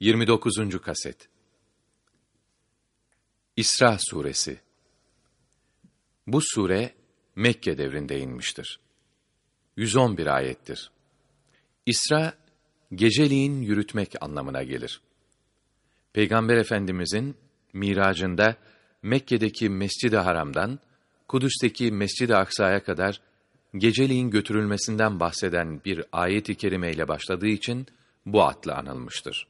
29. Kaset İsra Suresi Bu sure Mekke devrinde inmiştir. 111 ayettir. İsra, geceliğin yürütmek anlamına gelir. Peygamber Efendimizin miracında Mekke'deki Mescid-i Haram'dan Kudüs'teki Mescid-i Aksa'ya kadar geceliğin götürülmesinden bahseden bir ayet-i kerimeyle başladığı için bu adla anılmıştır.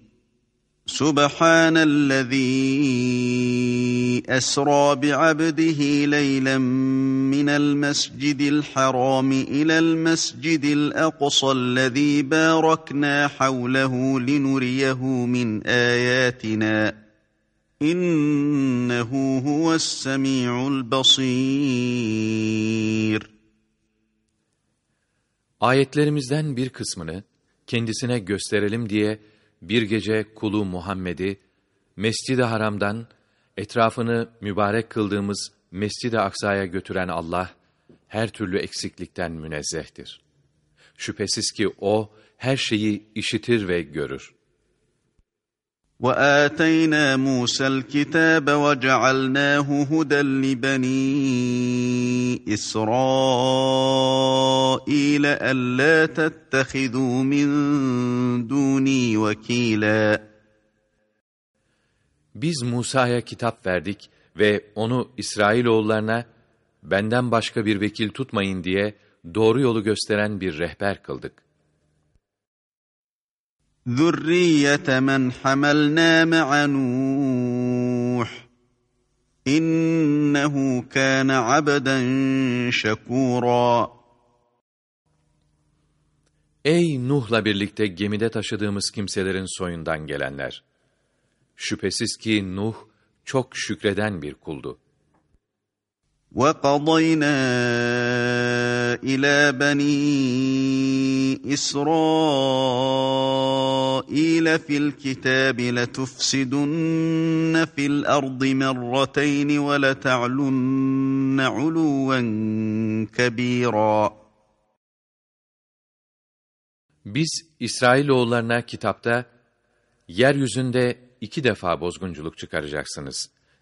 سبحان الذي أسرى بعبده ليلا من المسجد الحرام إلى المسجد الأقصى الذي باركنا حوله لنريه من آياتنا. إنه هو السميع البصير. Ayetlerimizden bir kısmını kendisine gösterelim diye bir gece kulu Muhammed'i Mescid-i Haram'dan etrafını mübarek kıldığımız Mescid-i Aksa'ya götüren Allah her türlü eksiklikten münezzehtir. Şüphesiz ki o her şeyi işitir ve görür. وآتينا موسى الكتاب وجعلناه هدى لبني إسرائيل ألا تتخذوا من دوني وكيلا Biz Musa'ya kitap verdik ve onu İsrailoğullarına benden başka bir vekil tutmayın diye doğru yolu gösteren bir rehber kıldık. ذرية من حملنا مع نوح إنه كان عبدا شكورا Ey Nuh'la birlikte gemide taşıdığımız kimselerin soyundan gelenler! Şüphesiz ki Nuh çok şükreden bir kuldu. وقضينا إلى بني إسرائيل في الكتاب لتفسدن في الأرض مرتين ولتعلن علوا كبيرا Biz İsrailoğullarına kitapta, yeryüzünde iki defa bozgunculuk çıkaracaksınız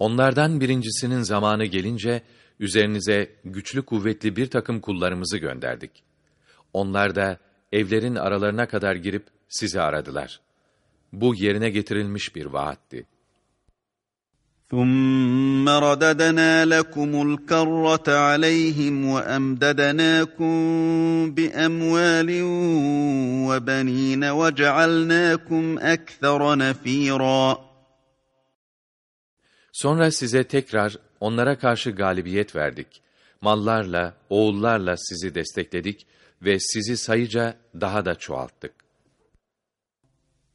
Onlardan birincisinin zamanı gelince, üzerinize güçlü kuvvetli bir takım kullarımızı gönderdik. Onlar da evlerin aralarına kadar girip sizi aradılar. Bu yerine getirilmiş bir vaatti. ثم رددنا لكم الكرة عليهم وأمددناكم بأموال وبنين وجعلناكم أكثر نفيرا Sonra size tekrar onlara karşı galibiyet verdik. Mallarla, oğullarla sizi destekledik ve sizi sayıca daha da çoğalttık.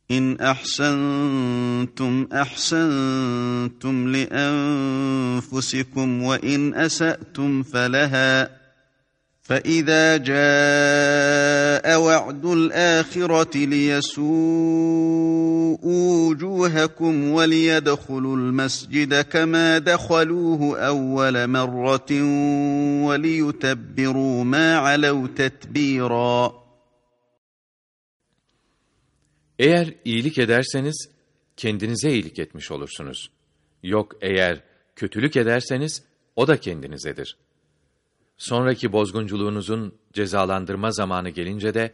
İn ahsantum ahsantum li enfusikum ve in esa'tum feleha. فإذا جاء وعد الآخرة ليسوءوا وجوهكم وليدخلوا المسجد كما دخلوه أول مرة وليتبروا ما علوا تتبيرا Eğer iyilik ederseniz, kendinize iyilik etmiş olursunuz. Yok eğer kötülük ederseniz, o da kendinizedir. Sonraki bozgunculuğunuzun cezalandırma zamanı gelince de,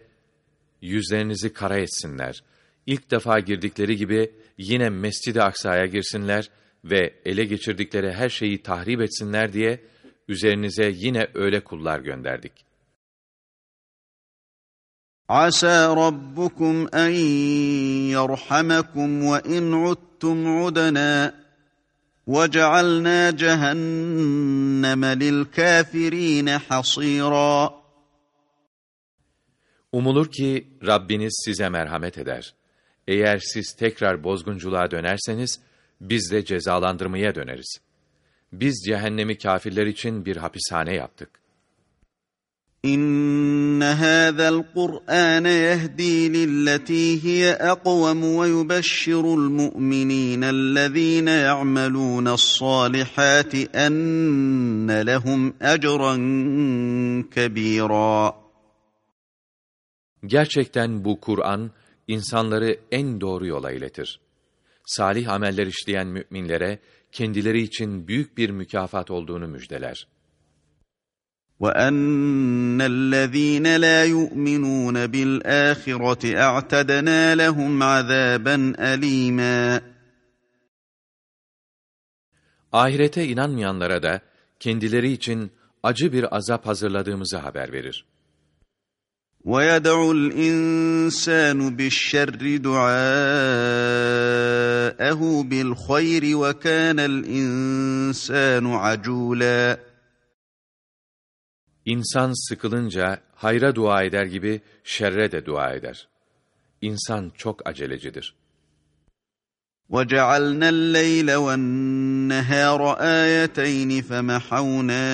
yüzlerinizi kara etsinler. İlk defa girdikleri gibi yine Mescid-i Aksa'ya girsinler ve ele geçirdikleri her şeyi tahrip etsinler diye, üzerinize yine öyle kullar gönderdik. Asa rabbukum en yerhamakum ve in udtum udana وجعلنا جهنم للكافرين حصيرا Umulur ki Rabbiniz size merhamet eder. Eğer siz tekrar bozgunculuğa dönerseniz, biz de cezalandırmaya döneriz. Biz cehennemi kafirler için bir hapishane yaptık. İnne hâzel Kur'âne yehdi lilletî hiye ekvem ve yubeşşirul mu'minîne allezîne ya'melûne's-sâlihâti enne lehum ecran kebîrâ. Gerçekten bu Kur'an insanları en doğru yola iletir. Salih ameller işleyen müminlere kendileri için büyük bir mükafat olduğunu müjdeler. وَأَنَّ الَّذ۪ينَ لَا يُؤْمِنُونَ بِالْآخِرَةِ أَعْتَدْنَا لَهُمْ عَذَابًا أَل۪يمًا Ahirete inanmayanlara da kendileri için acı bir azap hazırladığımızı haber verir. وَيَدْعُ الْإِنْسَانُ بِالشَّرِّ دُعَاءَهُ بِالْخَيْرِ وَكَانَ الْإِنْسَانُ عَجُولًا İnsan sıkılınca hayra dua eder gibi şerre de dua eder. İnsan çok acelecidir. وَجَعَلْنَا اللَّيْلَ وَالنَّهَارَ آيَتَيْنِ فَمَحَوْنَا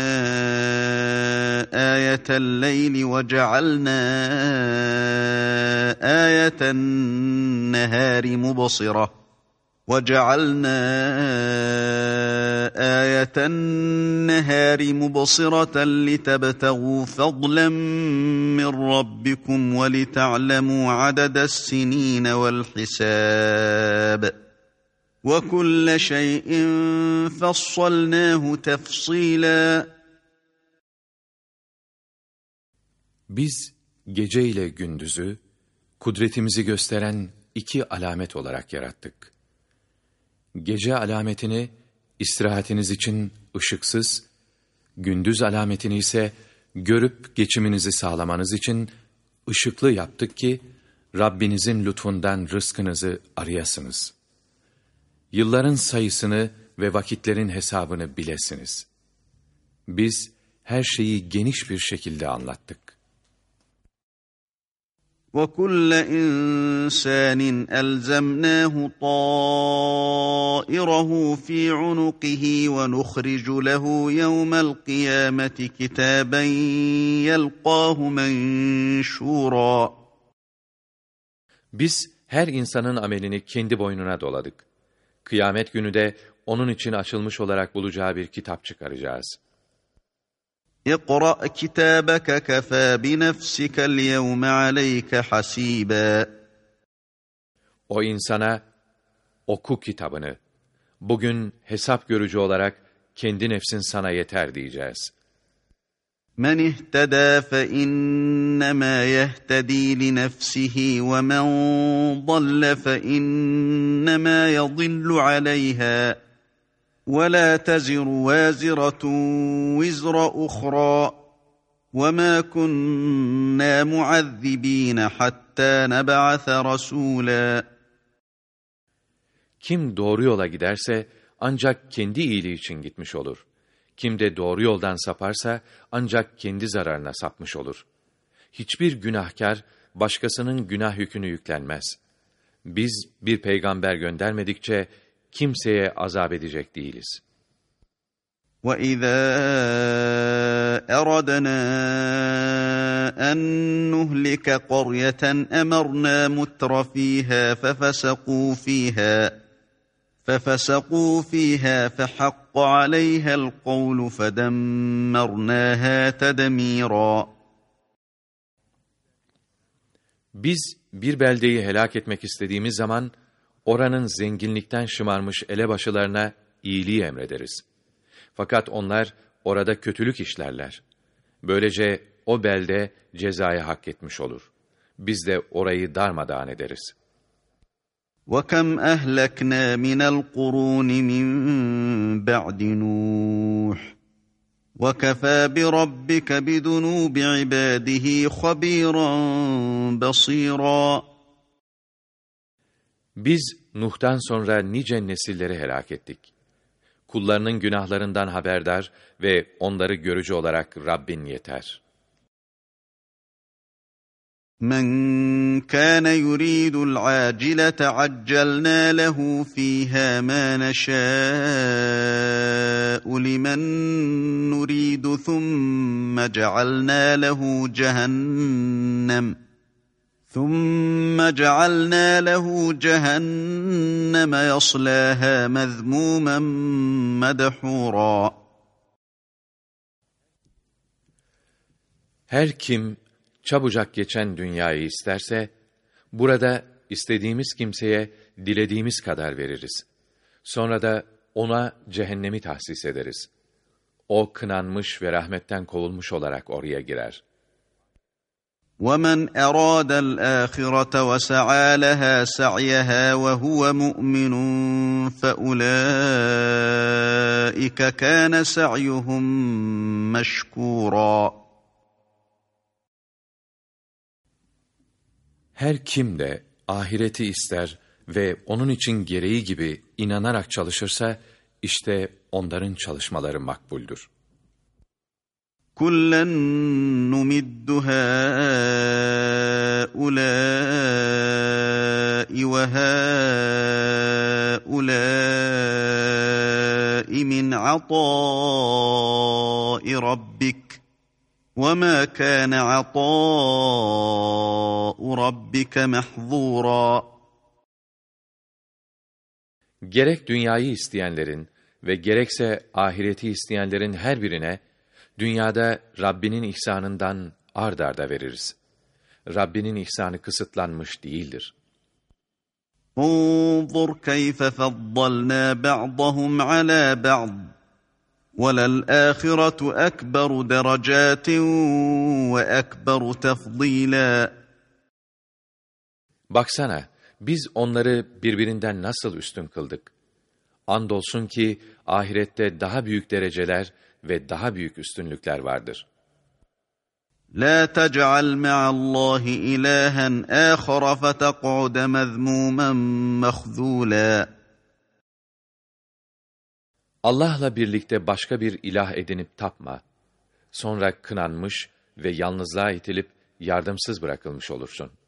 آيَةَ اللَّيْلِ وَجَعَلْنَا آيَةَ النَّهَارِ مُبْصِرَةً وَجَعَلْنَا آيَةَ النَّهَارِ مُبْصِرَةً لِتَبْتَغُوا فَضْلًا مِّن رَّبِّكُمْ وَلِتَعْلَمُوا عَدَدَ السِّنِينَ وَالْحِسَابَ وَكُلَّ شَيْءٍ فَصَّلْنَاهُ تَفْصِيلًا Biz gece ile gündüzü kudretimizi gösteren iki alamet olarak yarattık. Gece alametini istirahatiniz için ışıksız, gündüz alametini ise görüp geçiminizi sağlamanız için ışıklı yaptık ki Rabbinizin lütfundan rızkınızı arayasınız. Yılların sayısını ve vakitlerin hesabını bilesiniz. Biz her şeyi geniş bir şekilde anlattık. وَكُلَّ إِنسَانٍ أَلْزَمْنَاهُ طَائِرَهُ فِي عُنُقِهِ وَنُخْرِجُ لَهُ يَوْمَ الْقِيَامَةِ كِتَابًا يَلْقَاهُ مَنْشُورًا Biz her insanın amelini kendi boynuna doladık. Kıyamet günü de onun için açılmış olarak bulacağı bir kitap çıkaracağız. اقْرَأْ كِتَابَكَ كَفَى بِنَفْسِكَ الْيَوْمَ عَلَيْكَ حَسِيبًا O insana oku kitabını. Bugün hesap görücü olarak kendi nefsin sana yeter diyeceğiz. مَنِ اهْتَدَى فَإِنَّمَا يَهْتَدِي لِنَفْسِهِ وَمَنْ ضَلَّ فَإِنَّمَا يَضِلُّ عَلَيْهَا ولا تزر وازرة وزر أخرى وما كنا معذبين حتى نبعث رسولا Kim doğru yola giderse ancak kendi iyiliği için gitmiş olur. Kim de doğru yoldan saparsa ancak kendi zararına sapmış olur. Hiçbir günahkar başkasının günah yükünü yüklenmez. Biz bir peygamber göndermedikçe kimseye azap edecek değiliz. وَإِذَا أَرَدْنَا أَن نُّهْلِكَ قَرْيَةً أَمَرْنَا مُتْرَ فِيهَا فَفَسَقُوا فِيهَا فَفَسَقُوا فِيهَا فَحَقَّ عَلَيْهَا الْقَوْلُ فَدَمَّرْنَاهَا تَدْمِيرًا Biz bir beldeyi helak etmek istediğimiz zaman oranın zenginlikten şımarmış elebaşılarına iyiliği emrederiz. Fakat onlar orada kötülük işlerler. Böylece o belde cezayı hak etmiş olur. Biz de orayı darmadağın ederiz. وَكَمْ أَهْلَكْنَا مِنَ الْقُرُونِ مِنْ بَعْدِ نُوحٍ وَكَفَى بِرَبِّكَ بِذُنُوبِ عِبَادِهِ خَبِيرًا بَصِيرًا Biz Nuh'tan sonra nice nesilleri helak ettik. Kullarının günahlarından haberdar ve onları görücü olarak Rabbin yeter.'' من كان يريد العاجلة عجلنا له فيها ما نشاء لمن نريد ثم جعلنا له جهنم ثم جعلنا له جهنم يصلاها مذموما مدحورا Her kim çabucak geçen dünyayı isterse, burada istediğimiz kimseye dilediğimiz kadar veririz. Sonra da ona cehennemi tahsis ederiz. O kınanmış ve rahmetten kovulmuş olarak oraya girer. وَمَنْ أَرَادَ الْآخِرَةَ وَسَعَى لَهَا سَعْيَهَا وَهُوَ مُؤْمِنٌ فَأُولَٰئِكَ كَانَ سَعْيُهُمْ مَشْكُورًا Her kim de ahireti ister ve onun için gereği gibi inanarak çalışırsa, işte onların çalışmaları makbuldür. كُلًّا نُمِدُّ هَٰؤُلَاءِ وَهَٰؤُلَاءِ مِنْ عَطَاءِ رَبِّكَ وَمَا كَانَ عَطَاءُ رَبِّكَ مَحْظُورًا Gerek dünyayı isteyenlerin ve gerekse ahireti isteyenlerin her birine, dünyada Rabbinin ihsanından ard arda veririz. Rabbinin ihsanı kısıtlanmış değildir. انظُرْ كَيْفَ فَضَّلْنَا بَعْضَهُمْ عَلَى بَعْضٍ وَلَلْآخِرَةُ أَكْبَرُ دَرَجَاتٍ وَأَكْبَرُ تَفْضِيلًا Baksana, biz onları birbirinden nasıl üstün kıldık. Andolsun ki ahirette daha büyük dereceler ve daha büyük üstünlükler vardır. La tec'al ma'allahi ilahen âkhara feteq'ude mezmûmen mehzûlâ. Allah'la birlikte başka bir ilah edinip tapma. Sonra kınanmış ve yalnızlığa itilip yardımsız bırakılmış olursun.''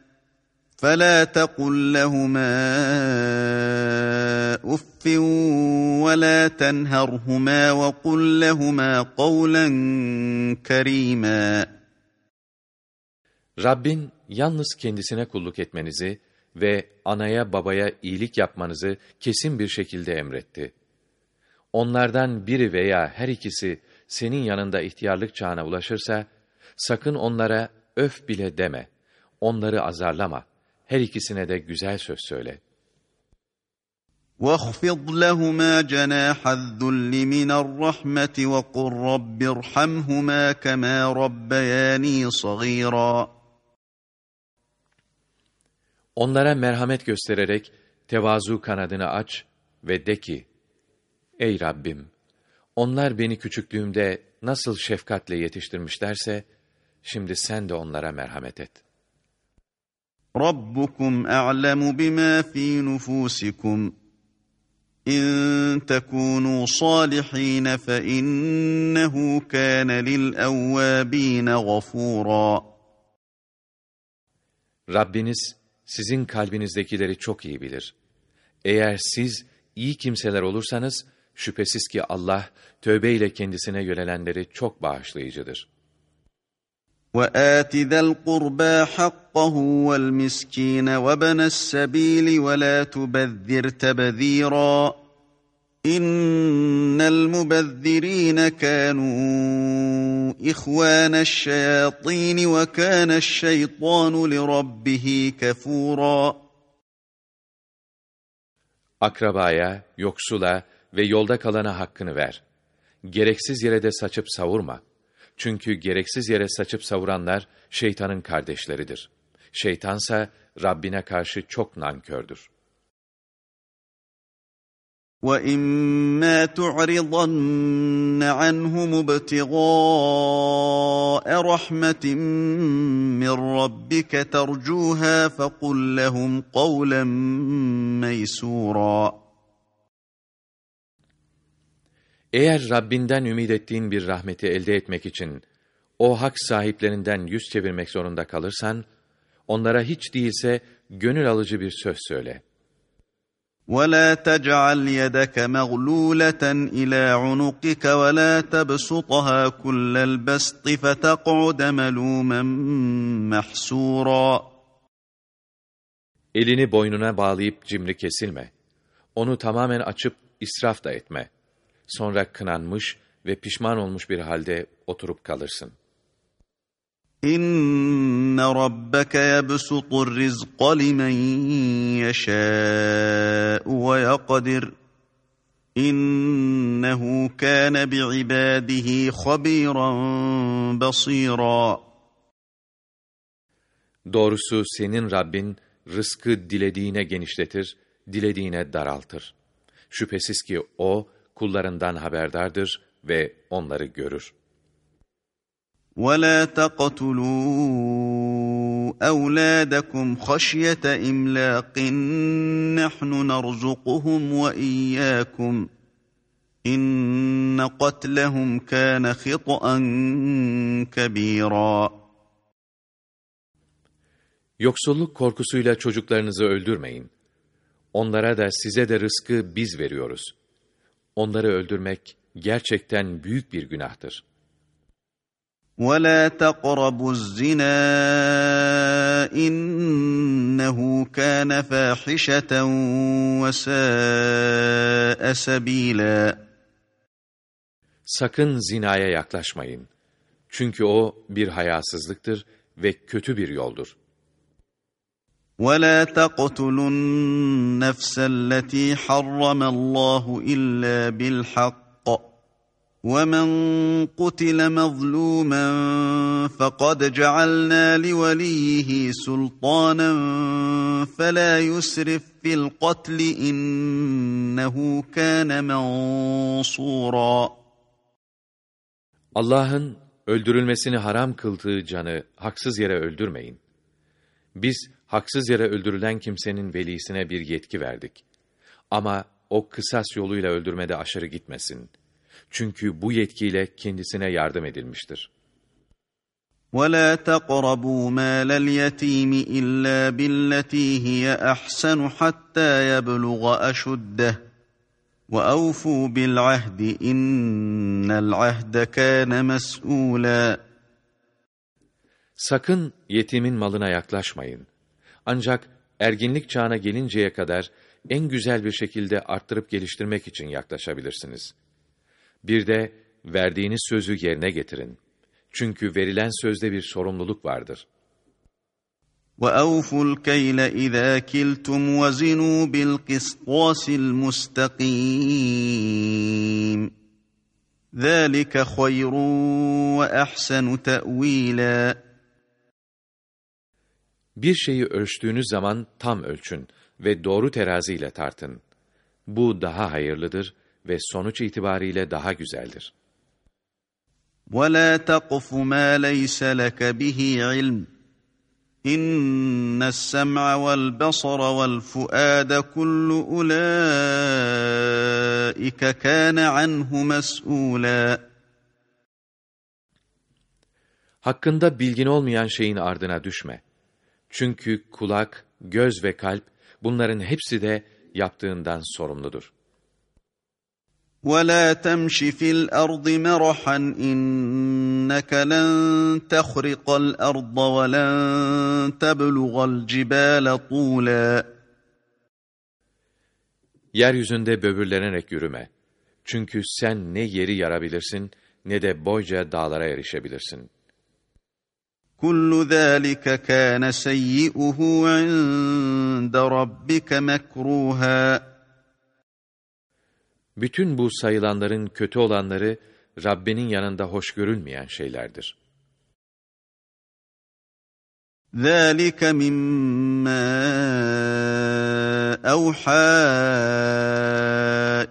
فَلَا تَقُل لَّهُمَا أُفٍّ وَلَا تَنْهَرْهُمَا وَقُل لَّهُمَا قَوْلًا كَرِيمًا Rabbin yalnız kendisine kulluk etmenizi ve anaya babaya iyilik yapmanızı kesin bir şekilde emretti. Onlardan biri veya her ikisi senin yanında ihtiyarlık çağına ulaşırsa, sakın onlara öf bile deme, onları azarlama, her ikisine de güzel söz söyle. وَاخْفِضْ لَهُمَا جَنَاحَ الذُّلِّ مِنَ الرَّحْمَةِ وَقُلْ رَبِّ ارْحَمْهُمَا كَمَا رَبَّيَانِي صَغِيرًا Onlara merhamet göstererek tevazu kanadını aç ve de ki, Ey Rabbim! Onlar beni küçüklüğümde nasıl şefkatle yetiştirmişlerse, şimdi sen de onlara merhamet et. رَبُّكُمْ أَعْلَمُ بِمَا فِي نُفُوسِكُمْ إِن تَكُونُوا صَالِحِينَ فَإِنَّهُ كَانَ لِلْأَوَّابِينَ غَفُورًا Rabbiniz, sizin kalbinizdekileri çok iyi bilir. Eğer siz iyi kimseler olursanız, şüphesiz ki Allah, tövbe ile kendisine yönelenleri çok bağışlayıcıdır. وَآتِ ذَا الْقُرْبَى حَقَّهُ وَالْمِسْكِينَ وَابْنَ السَّبِيلِ وَلَا تُبَذِّرْ تَبْذِيرًا إن المبذرين كانوا إخوان الشياطين وكان الشيطان لربه كفورا Akrabaya, yoksula ve yolda kalana hakkını ver. Gereksiz yere de saçıp savurma. Çünkü gereksiz yere saçıp savuranlar şeytanın kardeşleridir. Şeytansa Rabbine karşı çok nankördür. وَإِمَّا تُعْرِضَنَّ عَنْهُمُ ابْتِغَاءَ رَحْمَةٍ مِّن رَّبِّكَ تَرْجُوهَا فَقُل لَّهُمْ قَوْلًا مَّيْسُورًا Eğer Rabbinden ümid ettiğin bir rahmeti elde etmek için o hak sahiplerinden yüz çevirmek zorunda kalırsan, onlara hiç değilse gönül alıcı bir söz söyle. وَلَا تَجْعَلْ يَدَكَ مَغْلُولَةً إِلَى عُنُقِكَ وَلَا تَبْسُطْهَا كُلَّ الْبَسْطِ فَتَقْعُدَ مَلُومًا مَحْسُورًا Elini boynuna bağlayıp cimri kesilme. Onu tamamen açıp israf da etme. Sonra kınanmış ve pişman olmuş bir halde oturup kalırsın. İnne rabbeke yebsutur rizqa limen yeşâ'u ve yakdir. İnnehu kâne bi'ibâdihi habîran basîrâ. Doğrusu senin Rabbin rızkı dilediğine genişletir, dilediğine daraltır. Şüphesiz ki o kullarından haberdardır ve onları görür. وَلَا تَقْتُلُوا أَوْلَادَكُمْ خَشْيَةَ إِمْلَاقٍ نَحْنُ نَرْزُقُهُمْ وَإِيَّاكُمْ إِنَّ قَتْلَهُمْ كَانَ خِطْئًا كَبِيرًا Yoksulluk korkusuyla çocuklarınızı öldürmeyin. Onlara da size de rızkı biz veriyoruz. Onları öldürmek gerçekten büyük bir günahtır.'' ولا تقربوا الزنا إنه كان فاحشة وساء سبيلا Sakın zinaya yaklaşmayın. Çünkü o bir hayasızlıktır ve kötü bir yoldur. وَلَا تَقْتُلُوا النَّفْسَ الَّتِي حَرَّمَ اللّٰهُ إِلَّا بِالْحَقِّ وَمَنْ قُتِلَ مَظْلُومًا فَقَدْ جَعَلْنَا لِوَلِيِّهِ سُلْطَانًا فَلَا يُسْرِفْ فِي الْقَتْلِ إِنَّهُ كَانَ مَنْصُورًا Allah'ın öldürülmesini haram kıldığı canı haksız yere öldürmeyin. Biz haksız yere öldürülen kimsenin velisine bir yetki verdik. Ama o kısas yoluyla öldürmede aşırı gitmesin.'' Çünkü bu yetkiyle kendisine yardım edilmiştir. وَلَا تَقْرَبُوا مَالَ الْيَتِيمِ إِلَّا بِالَّتِي هِيَ أَحْسَنُ حَتَّى يَبْلُغَ أَشُدَّهُ وَأَوْفُوا بِالْعَهْدِ إِنَّ الْعَهْدَ كَانَ مَسْئُولًا Sakın yetimin malına yaklaşmayın. Ancak erginlik çağına gelinceye kadar en güzel bir şekilde arttırıp geliştirmek için yaklaşabilirsiniz.'' Bir de verdiğiniz sözü yerine getirin. Çünkü verilen sözde bir sorumluluk vardır. وَأَوْفُوا الْكَيْلَ إِذَا كِلْتُمْ وَزِنُوا بِالْقِسْطَاسِ الْمُسْتَقِيمِ ذَٰلِكَ خَيْرٌ وَأَحْسَنُ تَأْو۪يلًا Bir şeyi ölçtüğünüz zaman tam ölçün ve doğru teraziyle tartın. Bu daha hayırlıdır ve sonuç itibariyle daha güzeldir. وَلَا تَقْفُ مَا لَيْسَ لَكَ بِهِ عِلْمٍ اِنَّ السَّمْعَ وَالْبَصَرَ وَالْفُؤَادَ كُلُّ اُولَٰئِكَ كَانَ عَنْهُ مَسْئُولًا Hakkında bilgin olmayan şeyin ardına düşme. Çünkü kulak, göz ve kalp bunların hepsi de yaptığından sorumludur. ولا تمش في الارض مرحا انك لن تخرق الارض ولن تبلغ الجبال طولا Yeryüzünde böbürlenerek yürüme. Çünkü sen ne yeri yarabilirsin, ne de boyca dağlara erişebilirsin. كُلُّ ذَٰلِكَ كَانَ سَيِّئُهُ عِندَ رَبِّكَ مَكْرُوهًا Bütün bu sayılanların kötü olanları, Rabbinin yanında hoş görülmeyen şeylerdir. ذَٰلِكَ مِمَّا أَوْحَى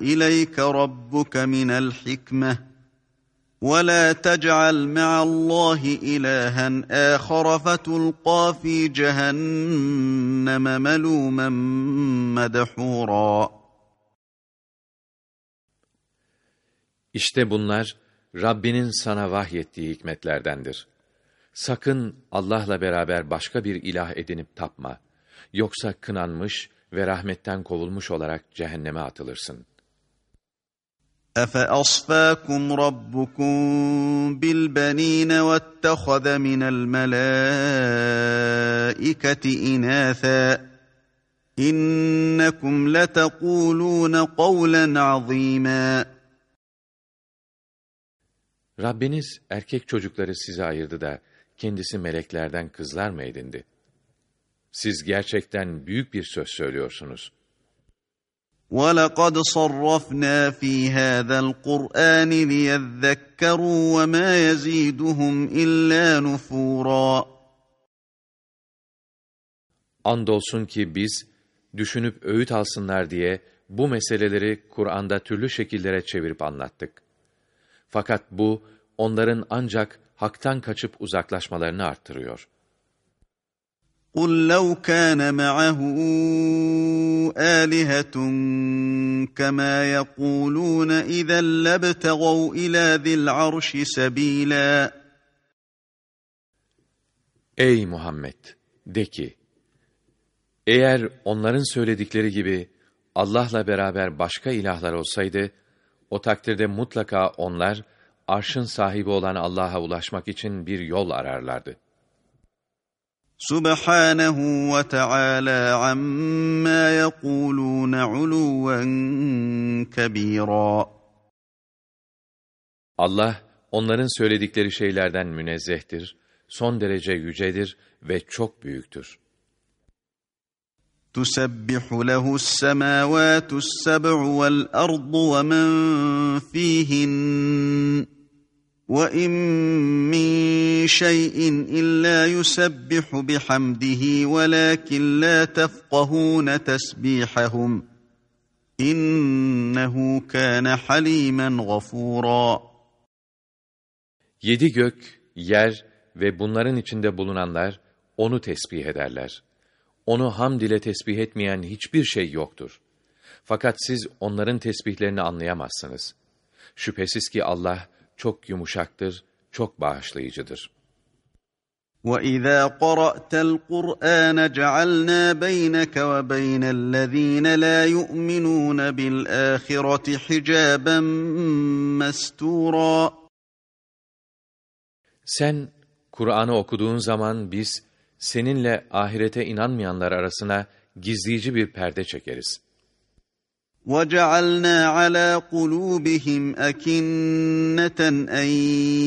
إِلَيْكَ رَبُّكَ مِنَ الْحِكْمَةِ وَلَا تَجْعَلْ مَعَ اللّٰهِ إِلَٰهًا آخَرَ فَتُلْقَىٰ فِي جَهَنَّمَ مَلُومًا مَدْحُورًا İşte bunlar, Rabbinin sana vahyettiği hikmetlerdendir. Sakın Allah'la beraber başka bir ilah edinip tapma. Yoksa kınanmış ve rahmetten kovulmuş olarak cehenneme atılırsın. أَفَأَصْفَاكُمْ رَبُّكُمْ بِالْبَنِينَ وَاتَّخَذَ مِنَ الْمَلَائِكَةِ إِنَاثًا إِنَّكُمْ لَتَقُولُونَ قَوْلًا عَظِيمًا Rabbiniz erkek çocukları size ayırdı da kendisi meleklerden kızlar mı edindi? Siz gerçekten büyük bir söz söylüyorsunuz. وَلَقَدْ صَرَّفْنَا فِي هَذَا الْقُرْآنِ لِيَذَّكَّرُوا وَمَا يَزِيدُهُمْ إِلَّا نُفُورًا Andolsun ki biz, düşünüp öğüt alsınlar diye bu meseleleri Kur'an'da türlü şekillere çevirip anlattık. Fakat bu, onların ancak haktan kaçıp uzaklaşmalarını arttırıyor. قُلْ لَوْ كَانَ مَعَهُ آلِهَةٌ كَمَا يَقُولُونَ إِذًا لَابْتَغَوْا إِلَى ذِي الْعَرْشِ سَب۪يلًا Ey Muhammed! De ki, eğer onların söyledikleri gibi Allah'la beraber başka ilahlar olsaydı, o takdirde mutlaka onlar, arşın sahibi olan Allah'a ulaşmak için bir yol ararlardı. Subhanahu ve Teala amma yekulun uluven kebira. Allah onların söyledikleri şeylerden münezzehtir, son derece yücedir ve çok büyüktür. تسبح له السماوات السبع والارض ومن فيهن وان من شيء الا يسبح بحمده ولكن لا تفقهون تسبيحهم انه كان حليما غفورا Yedi gök, yer ve bunların içinde bulunanlar onu tesbih ederler. Onu hamd ile tesbih etmeyen hiçbir şey yoktur. Fakat siz onların tesbihlerini anlayamazsınız. Şüphesiz ki Allah çok yumuşaktır, çok bağışlayıcıdır. وَإِذَا قَرَأْتَ الْقُرْآنَ جَعَلْنَا بَيْنَكَ وَبَيْنَ الَّذ۪ينَ لَا يُؤْمِنُونَ بِالْآخِرَةِ حِجَابًا مَسْتُورًا Sen Kur'an'ı okuduğun zaman biz seninle ahirete inanmayanlar arasına gizleyici bir perde çekeriz. وَجَعَلْنَا عَلَى قُلُوبِهِمْ أَكِنَّةً أَنْ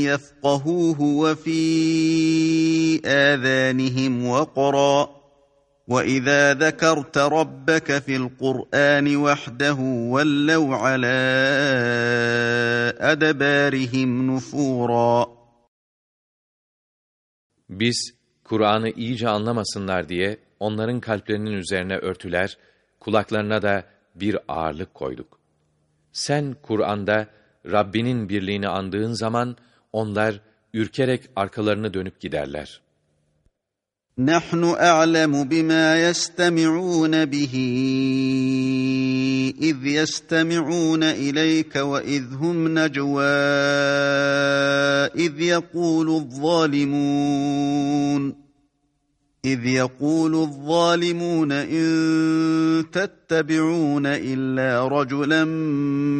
يَفْقَهُوهُ وَفِي آذَانِهِمْ وَقْرًا. وَإِذَا ذَكَرْتَ رَبَّكَ فِي الْقُرْآنِ وَحْدَهُ وَلَّوْا عَلَى أَدْبَارِهِمْ نُفُورًا. Biz Kur'an'ı iyice anlamasınlar diye onların kalplerinin üzerine örtüler, kulaklarına da bir ağırlık koyduk. Sen Kur'an'da Rabbinin birliğini andığın zaman onlar ürkerek arkalarını dönüp giderler. نحن أعلم بما يستمعون به إذ يستمعون إليك وإذ هم نجوى إذ يقول الظالمون إذ يقول الظالمون إن تتبعون إلا رجلا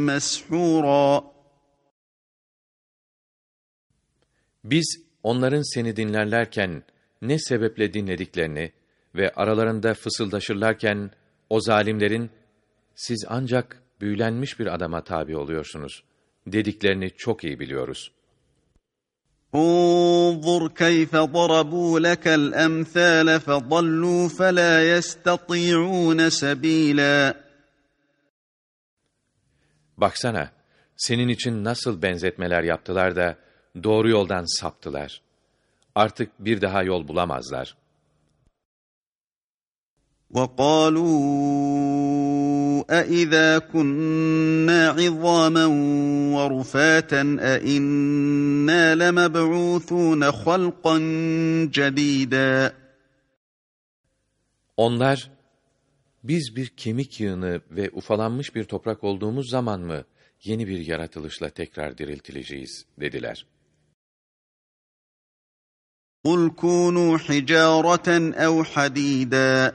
مسحورا Biz onların seni dinlerlerken ne sebeple dinlediklerini ve aralarında fısıldaşırlarken o zalimlerin siz ancak büyülenmiş bir adama tabi oluyorsunuz. Dediklerini çok iyi biliyoruz. انظر كيف ضربوا لك الأمثال فضلوا فلا يستطيعون سبيلا Baksana, senin için nasıl benzetmeler yaptılar da doğru yoldan saptılar. Artık bir daha yol bulamazlar. وقالوا أإذا كنا عظاما ورفاتا أإنا لمبعوثون خلقا جديدا Onlar, biz bir kemik yığını ve ufalanmış bir toprak olduğumuz zaman mı yeni bir yaratılışla tekrar diriltileceğiz dediler. قُلْ كُونُوا حِجَارَةً أَوْ حَدِيدًا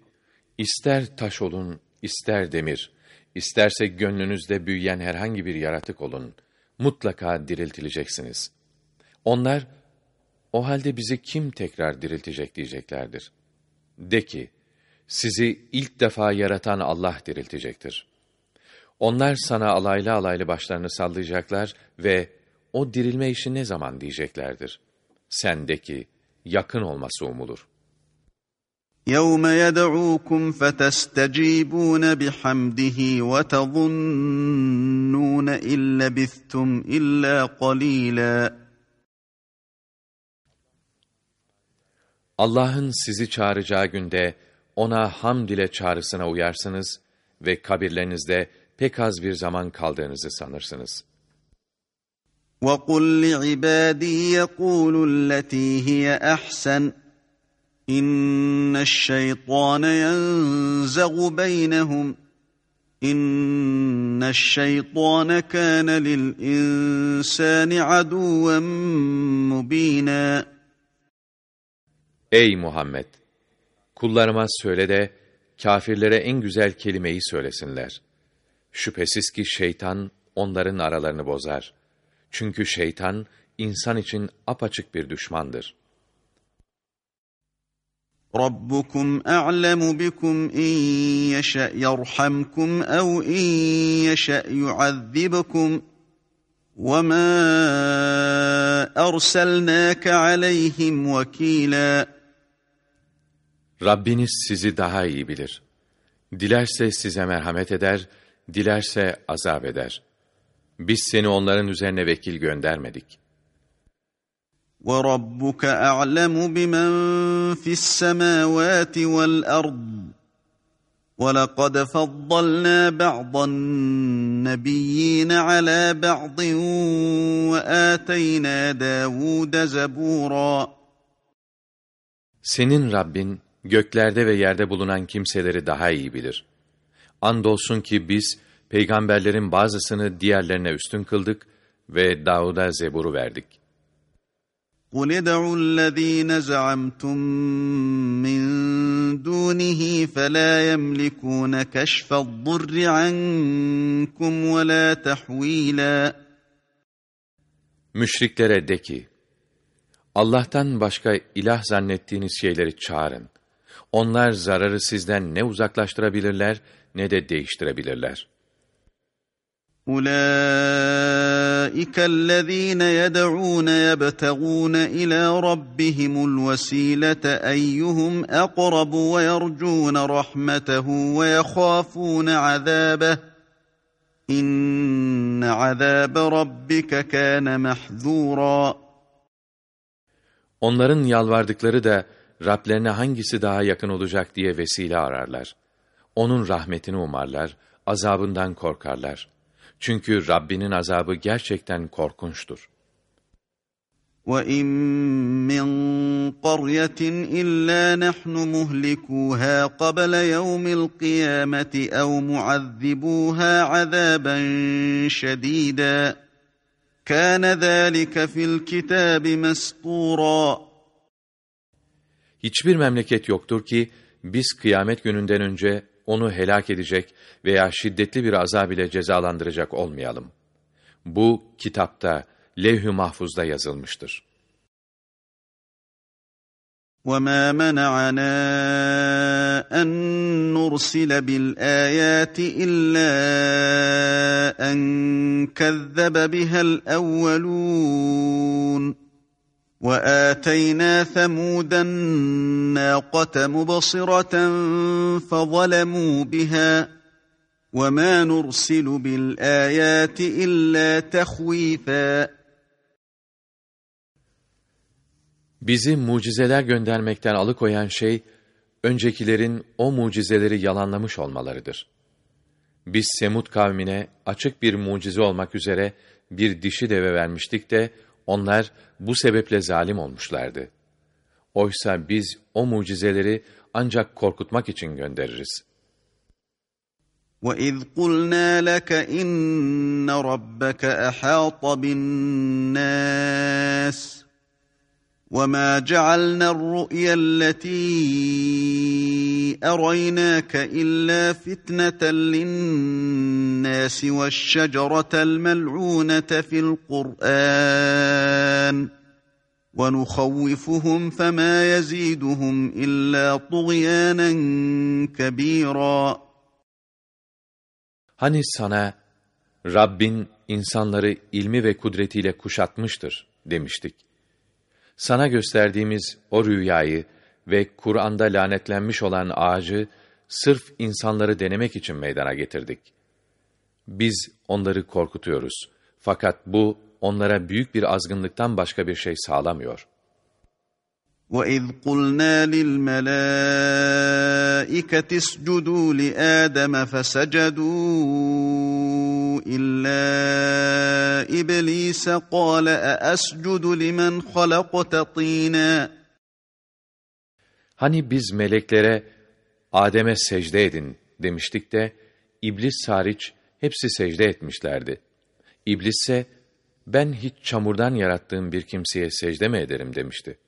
ister taş olun, ister demir, isterse gönlünüzde büyüyen herhangi bir yaratık olun, mutlaka diriltileceksiniz. Onlar, o halde bizi kim tekrar diriltecek diyeceklerdir. De ki, sizi ilk defa yaratan Allah diriltecektir. Onlar sana alaylı alaylı başlarını sallayacaklar ve o dirilme işi ne zaman diyeceklerdir. Sen de ki, yakın olması umulur. يَوْمَ يَدْعُوكُمْ فَتَسْتَجِيبُونَ بِحَمْدِهِ وَتَظُنُّونَ إِن لَّبِثْتُمْ إِلَّا قَلِيلًا Allah'ın sizi çağıracağı günde ona hamd ile çağrısına uyarsınız ve kabirlerinizde pek az bir zaman kaldığınızı sanırsınız. وَقُلْ لِعِبَادِي يَقُولُوا الَّتِي هِيَ أَحْسَنُ İnne şeytane yenzeğu beynehum. İnne şeytane kâne lil insâni aduven mubînâ. Ey Muhammed! Kullarıma söyle de kafirlere en güzel kelimeyi söylesinler. Şüphesiz ki şeytan onların aralarını bozar. Çünkü şeytan insan için apaçık bir düşmandır.'' رَبُّكُمْ أَعْلَمُ بِكُمْ إِنْ يَشَأْ يَرْحَمْكُمْ أَوْ إِنْ يَشَأْ يُعَذِّبْكُمْ وَمَا أَرْسَلْنَاكَ عَلَيْهِمْ وَكِيلًا Rabbiniz sizi daha iyi bilir. Dilerse size merhamet eder, dilerse azap eder. Biz seni onların üzerine vekil göndermedik. وَرَبُّكَ أَعْلَمُ بِمَنْ فِي السَّمَاوَاتِ وَالْأَرْضِ وَلَقَدْ فَضَّلْنَا بَعْضَ النَّبِيِّينَ عَلَى بَعْضٍ وَآتَيْنَا دَاوُودَ زَبُورًا Senin Rabbin, göklerde ve yerde bulunan kimseleri daha iyi bilir. Andolsun ki biz, peygamberlerin bazısını diğerlerine üstün kıldık ve Davud'a zeburu verdik. قُلِ ادْعُوا الَّذ۪ينَ زَعَمْتُم مِّن دُونِهِ فَلَا يَمْلِكُونَ كَشْفَ الضُّرِّ عَنكُمْ وَلَا تَحْو۪يلًا Müşriklere de ki, Allah'tan başka ilah zannettiğiniz şeyleri çağırın. Onlar zararı sizden ne uzaklaştırabilirler ne de değiştirebilirler. أُولَٰئِكَ الَّذ۪ينَ يَدْعُونَ يَبْتَغُونَ إِلَى رَبِّهِمُ الْوَسِيلَةَ أَيُّهُمْ أَقْرَبُ وَيَرْجُونَ رَحْمَتَهُ وَيَخَافُونَ عَذَابَهُ إِنَّ عَذَابَ رَبِّكَ كَانَ مَحْذُورًا Onların yalvardıkları da Rablerine hangisi daha yakın olacak diye vesile ararlar. Onun rahmetini umarlar, azabından korkarlar. Çünkü Rabbinin azabı gerçekten korkunçtur. وَاِنْ مِنْ قَرْيَةٍ إِلَّا نَحْنُ مُهْلِكُوهَا قَبْلَ يَوْمِ الْقِيَامَةِ اَوْ مُعَذِّبُوهَا عَذَابًا شَد۪يدًا كَانَ ذَٰلِكَ فِي الْكِتَابِ مَسْطُورًا Hiçbir memleket yoktur ki, biz kıyamet gününden önce onu helak edecek veya şiddetli bir azab ile cezalandıracak olmayalım. Bu, kitapta, levh-i mahfuzda yazılmıştır. وَمَا مَنَعَنَا أَن نُرْسِلَ بِالْآيَاتِ إِلَّا أَن كَذَّبَ بِهَا الْأَوَّلُونَ وَآتَيْنَا ثَمُودَ النَّاقَةَ مُبْصِرَةً فَظَلَمُوا بِهَا وَمَا نُرْسِلُ بِالْآيَاتِ إِلَّا تَخْوِيفًا Bizi mucizeler göndermekten alıkoyan şey, öncekilerin o mucizeleri yalanlamış olmalarıdır. Biz Semud kavmine açık bir mucize olmak üzere bir dişi deve vermiştik de, onlar bu sebeple zalim olmuşlardı. Oysa biz o mucizeleri ancak korkutmak için göndeririz. وَإِذْ قُلْنَا لَكَ إِنَّ رَبَّكَ أَحَاطَ بِالنَّاسِ وما جعلنا الرؤيا التي اريناك الا فتنه للناس والشجره الملعونه في القران ونخوفهم فما يزيدهم الا طغيانا كبيرا Hani sana Rabbin insanları ilmi ve kudretiyle kuşatmıştır demiştik. Sana gösterdiğimiz o rüyayı ve Kur'an'da lanetlenmiş olan ağacı sırf insanları denemek için meydana getirdik. Biz onları korkutuyoruz. Fakat bu onlara büyük bir azgınlıktan başka bir şey sağlamıyor. وَإِذْ قُلْنَا لِلْمَلَائِكَةِ اسْجُدُوا لِآدَمَ فَسَجَدُوا إِلَّا إِبْلِيسَ قَالَ أَأَسْجُدُ لِمَنْ خَلَقْتَ طِينًا Hani biz meleklere Adem'e secde edin demiştik de İblis hariç hepsi secde etmişlerdi. İblis ise ben hiç çamurdan yarattığım bir kimseye secde mi ederim demişti.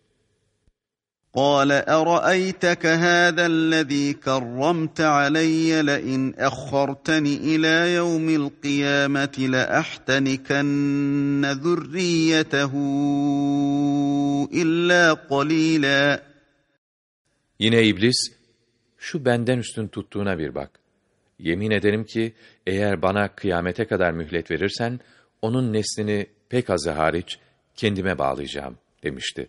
قال ارايتك هذا الذي كرمت علي لئن اخرتني الى يوم القيامه لاحتنكن ذريته الا قليلا Yine iblis, şu benden üstün tuttuğuna bir bak. Yemin ederim ki, eğer bana kıyamete kadar mühlet verirsen, onun neslini pek azı hariç kendime bağlayacağım, demişti.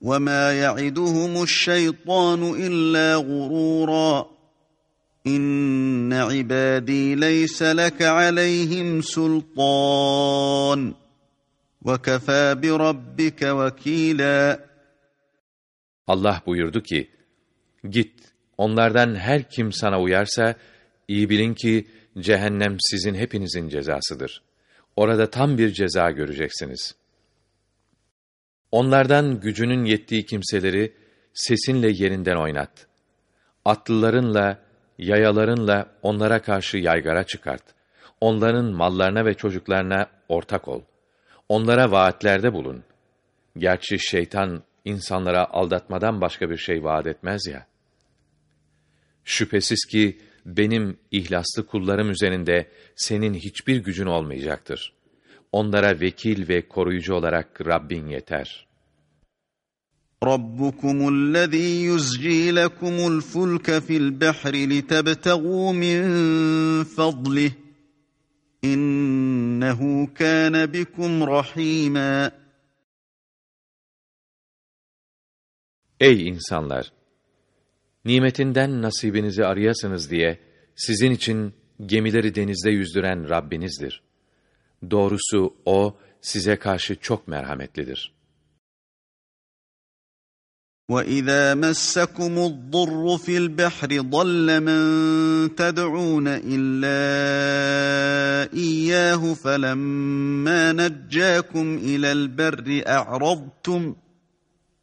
وَمَا يَعِدُهُمُ الشَّيْطَانُ إِلَّا غُرُورًا إِنَّ عِبَادِي لَيْسَ لَكَ عَلَيْهِمْ سُلْطَانٌ وَكَفَى بِرَبِّكَ وَكِيلًا Allah buyurdu ki, Git, onlardan her kim sana uyarsa, iyi bilin ki cehennem sizin hepinizin cezasıdır. Orada tam bir ceza göreceksiniz.'' Onlardan gücünün yettiği kimseleri sesinle yerinden oynat. Atlılarınla, yayalarınla onlara karşı yaygara çıkart. Onların mallarına ve çocuklarına ortak ol. Onlara vaatlerde bulun. Gerçi şeytan insanlara aldatmadan başka bir şey vaat etmez ya. Şüphesiz ki benim ihlaslı kullarım üzerinde senin hiçbir gücün olmayacaktır.'' Onlara vekil ve koruyucu olarak Rabbin yeter. رَبُّكُمُ الَّذ۪ي يُزْجِي لَكُمُ الْفُلْكَ فِي الْبَحْرِ لِتَبْتَغُوا مِنْ فَضْلِهِ إِنَّهُ كَانَ بِكُمْ رَحِيمًا Ey insanlar! Nimetinden nasibinizi arayasınız diye, sizin için gemileri denizde yüzdüren Rabbinizdir. Doğrusu O, size karşı çok merhametlidir. وَإِذَا مَسَّكُمُ الضُّرُّ فِي الْبَحْرِ ضَلَّ مَن تَدْعُونَ إِلَّا إِيَّاهُ فَلَمَّا نَجَّاكُمْ إِلَى الْبَرِّ أَعْرَضْتُمْ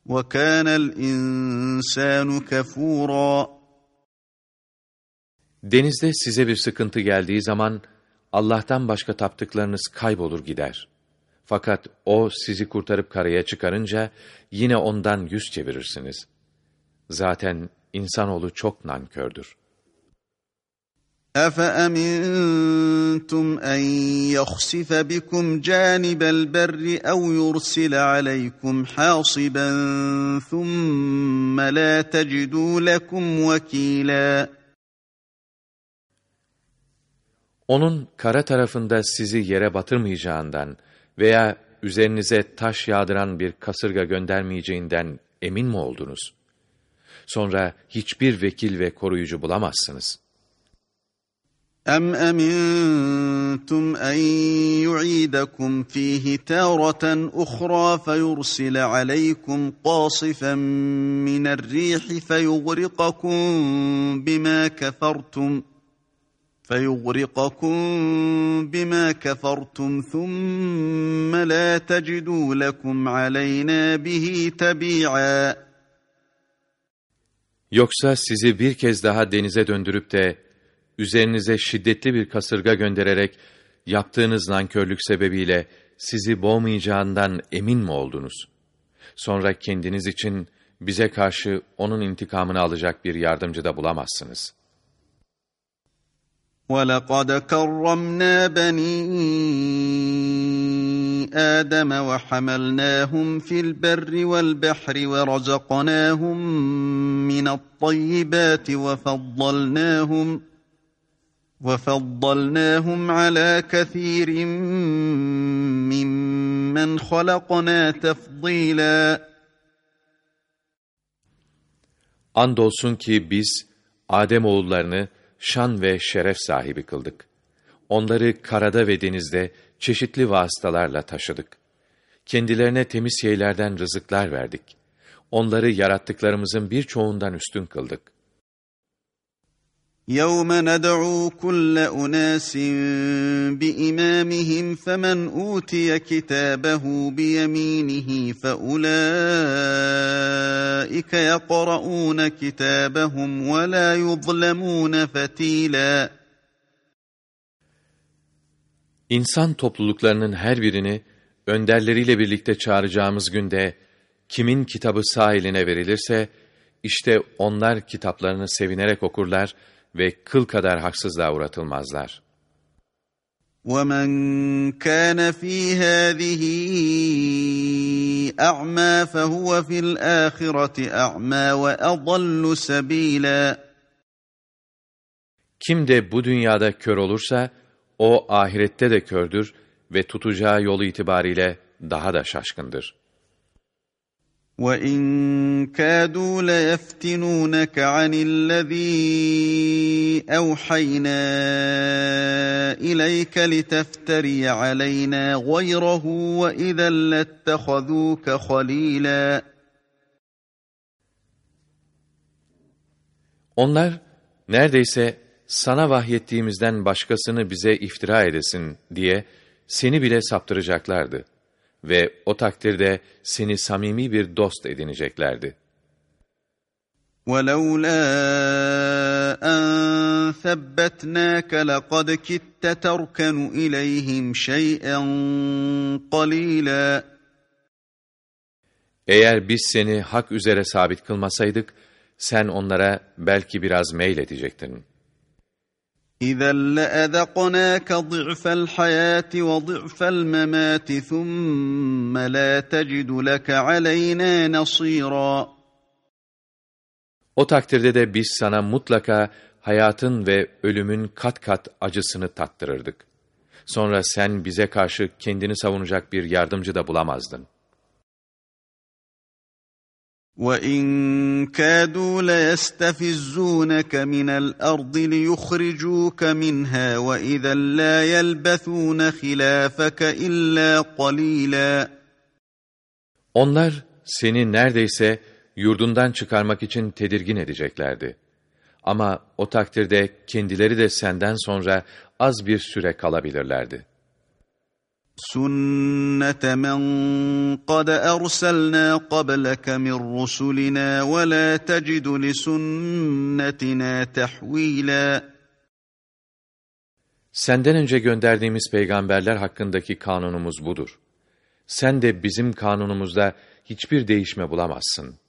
وَكَانَ الْإِنسَانُ كَفُورًا Denizde size bir sıkıntı geldiği zaman, Allah'tan başka taptıklarınız kaybolur gider. Fakat O sizi kurtarıp karaya çıkarınca, yine ondan yüz çevirirsiniz. Zaten insanoğlu çok nankördür. أَفَأَمِنْتُمْ أَنْ يَخْسِفَ بِكُمْ جَانِبَ الْبَرِّ أَوْ يُرْسِلَ عَلَيْكُمْ حَاصِبًا ثُمَّ لَا تَجِدُوا لَكُمْ وَكِيلًا Onun kara tarafında sizi yere batırmayacağından veya üzerinize taş yağdıran bir kasırga göndermeyeceğinden emin mi oldunuz? Sonra hiçbir vekil ve koruyucu bulamazsınız. أَمْ أَمِنْتُمْ أَنْ يُعِيدَكُمْ فِيهِ تَارَةً أُخْرَى فَيُرْسِلَ عَلَيْكُمْ قَاصِفًا مِنَ الرِّيحِ فَيُغْرِقَكُمْ بِمَا كَفَرْتُمْ فَيُغْرِقَكُمْ بِمَا كَفَرْتُمْ ثُمَّ لَا تَجِدُوا لَكُمْ عَلَيْنَا بِهِ تَبِيعًا Yoksa sizi bir kez daha denize döndürüp de üzerinize şiddetli bir kasırga göndererek yaptığınız nankörlük sebebiyle sizi boğmayacağından emin mi oldunuz? Sonra kendiniz için bize karşı onun intikamını alacak bir yardımcı da bulamazsınız. وَلَقَدْ كَرَّمْنَا بَنِي آدَمَ وَحَمَلْنَاهُمْ فِي الْبَرِّ وَالْبَحْرِ وَرَزَقْنَاهُمْ مِنَ الطَّيِّبَاتِ وَفَضَّلْنَاهُمْ وَفَضَّلْنَاهُمْ عَلَى كَثِيرٍ مِّمَّنْ خَلَقْنَا تَفْضِيلًا Andolsun ki biz Adem oğullarını şan ve şeref sahibi kıldık. Onları karada ve denizde çeşitli vasıtalarla taşıdık. Kendilerine temiz şeylerden rızıklar verdik. Onları yarattıklarımızın birçoğundan üstün kıldık. يَوْمَ نَدْعُو كُلَّ أُنَاسٍ بِإِمَامِهِمْ فَمَنْ أُوتِيَ كِتَابَهُ بِيَمِينِهِ فَأُولَٰئِكَ يَقْرَؤُونَ كِتَابَهُمْ وَلَا يُظْلَمُونَ فَتِيلًا İnsan topluluklarının her birini önderleriyle birlikte çağıracağımız günde kimin kitabı sağ eline verilirse işte onlar kitaplarını sevinerek okurlar ve kıl kadar haksızlığa uğratılmazlar. وَمَنْ كَانَ فِي هَذِهِ أَعْمَى فَهُوَ فِي الْآخِرَةِ أَعْمَى وَأَضَلُّ سَبِيلًا Kim de bu dünyada kör olursa, o ahirette de kördür ve tutacağı yolu itibariyle daha da şaşkındır. وَإِنْ كَادُوا لَيَفْتِنُونَكَ عَنِ الَّذِي أَوْحَيْنَا إِلَيْكَ لِتَفْتَرِيَ عَلَيْنَا غَيْرَهُ وَإِذًا لَاتَّخَذُوكَ خَلِيلًا Onlar neredeyse sana vahyettiğimizden başkasını bize iftira edesin diye seni bile saptıracaklardı ve o takdirde seni samimi bir dost edineceklerdi. وَلَوْلَا أَنْ ثَبَّتْنَاكَ لَقَدْ كِدْتَ تَرْكَنُ إِلَيْهِمْ شَيْئًا قَلِيلًا Eğer biz seni hak üzere sabit kılmasaydık, sen onlara belki biraz meyledecektin. اِذَا لَأَذَقْنَاكَ ضِعْفَ الْحَيَاةِ وَضِعْفَ الْمَمَاتِ ثُمَّ لَا تَجِدُ لَكَ عَلَيْنَا نَصِيرًا O takdirde de biz sana mutlaka hayatın ve ölümün kat kat acısını tattırırdık. Sonra sen bize karşı kendini savunacak bir yardımcı da bulamazdın. وَاِنْ كَادُوا لَيَسْتَفِزُّونَكَ مِنَ الْأَرْضِ لِيُخْرِجُوكَ مِنْهَا وَإِذًا لَا يَلْبَثُونَ خِلَافَكَ إِلَّا قَلِيلًا Onlar seni neredeyse yurdundan çıkarmak için tedirgin edeceklerdi. Ama o takdirde kendileri de senden sonra az bir süre kalabilirlerdi. سُنَّةَ مَنْ قَدْ أَرْسَلْنَا قَبْلَكَ مِنْ رُسُلِنَا وَلَا تَجِدُ لِسُنَّتِنَا تَحْوِيلًا Senden önce gönderdiğimiz peygamberler hakkındaki kanunumuz budur. Sen de bizim kanunumuzda hiçbir değişme bulamazsın.''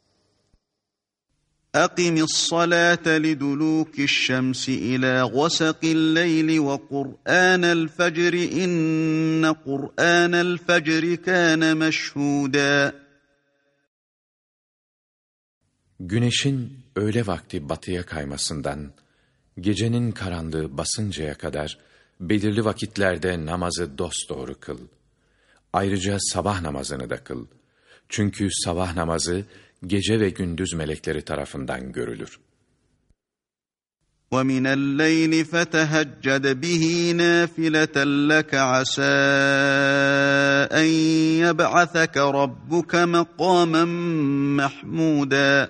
أقم الصلاة لدلوك الشمس إلى غسق الليل وقرآن الفجر إن قرآن الفجر كان مشهودا Güneşin öğle vakti batıya kaymasından, gecenin karanlığı basıncaya kadar belirli vakitlerde namazı dosdoğru kıl. Ayrıca sabah namazını da kıl. Çünkü sabah namazı gece ve gündüz melekleri tarafından görülür. وَمِنَ اللَّيْلِ فَتَهَجَّدْ بِهِ نَافِلَةً لَكَ عَسَىٰ أَنْ يَبْعَثَكَ رَبُّكَ مَقَامًا مَحْمُودًا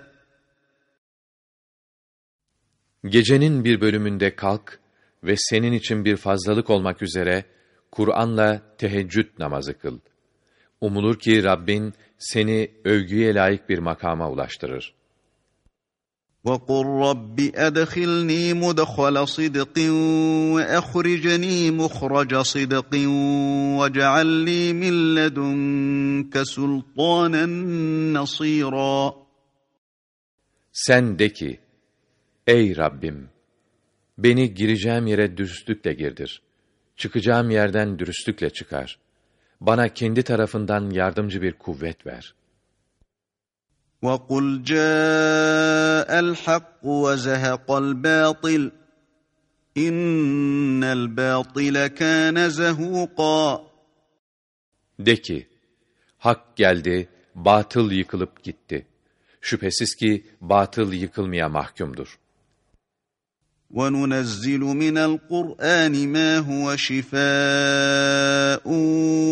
Gecenin bir bölümünde kalk ve senin için bir fazlalık olmak üzere Kur'an'la teheccüd namazı kıl. Umulur ki Rabbin seni övgüye layık bir makama ulaştırır. وَقُلْ رَبِّ أَدْخِلْنِي مُدْخَلَ صِدْقٍ وَأَخْرِجْنِي مُخْرَجَ صِدْقٍ وَاجْعَلْ لِي مِنْ لَدُنْكَ سُلْطَانًا نَصِيرًا Sen de ki, Ey Rabbim! Beni gireceğim yere dürüstlükle girdir. Çıkacağım yerden dürüstlükle çıkar. Bana kendi tarafından yardımcı bir kuvvet ver. وَقُلْ جَاءَ الْحَقُّ وَزَهَقَ الْبَاطِلُ اِنَّ الْبَاطِلَ كَانَ زَهُوقًا De ki, hak geldi, batıl yıkılıp gitti. Şüphesiz ki batıl yıkılmaya mahkumdur. وَنُنَزِّلُ مِنَ الْقُرْآنِ مَا هُوَ شِفَاءٌ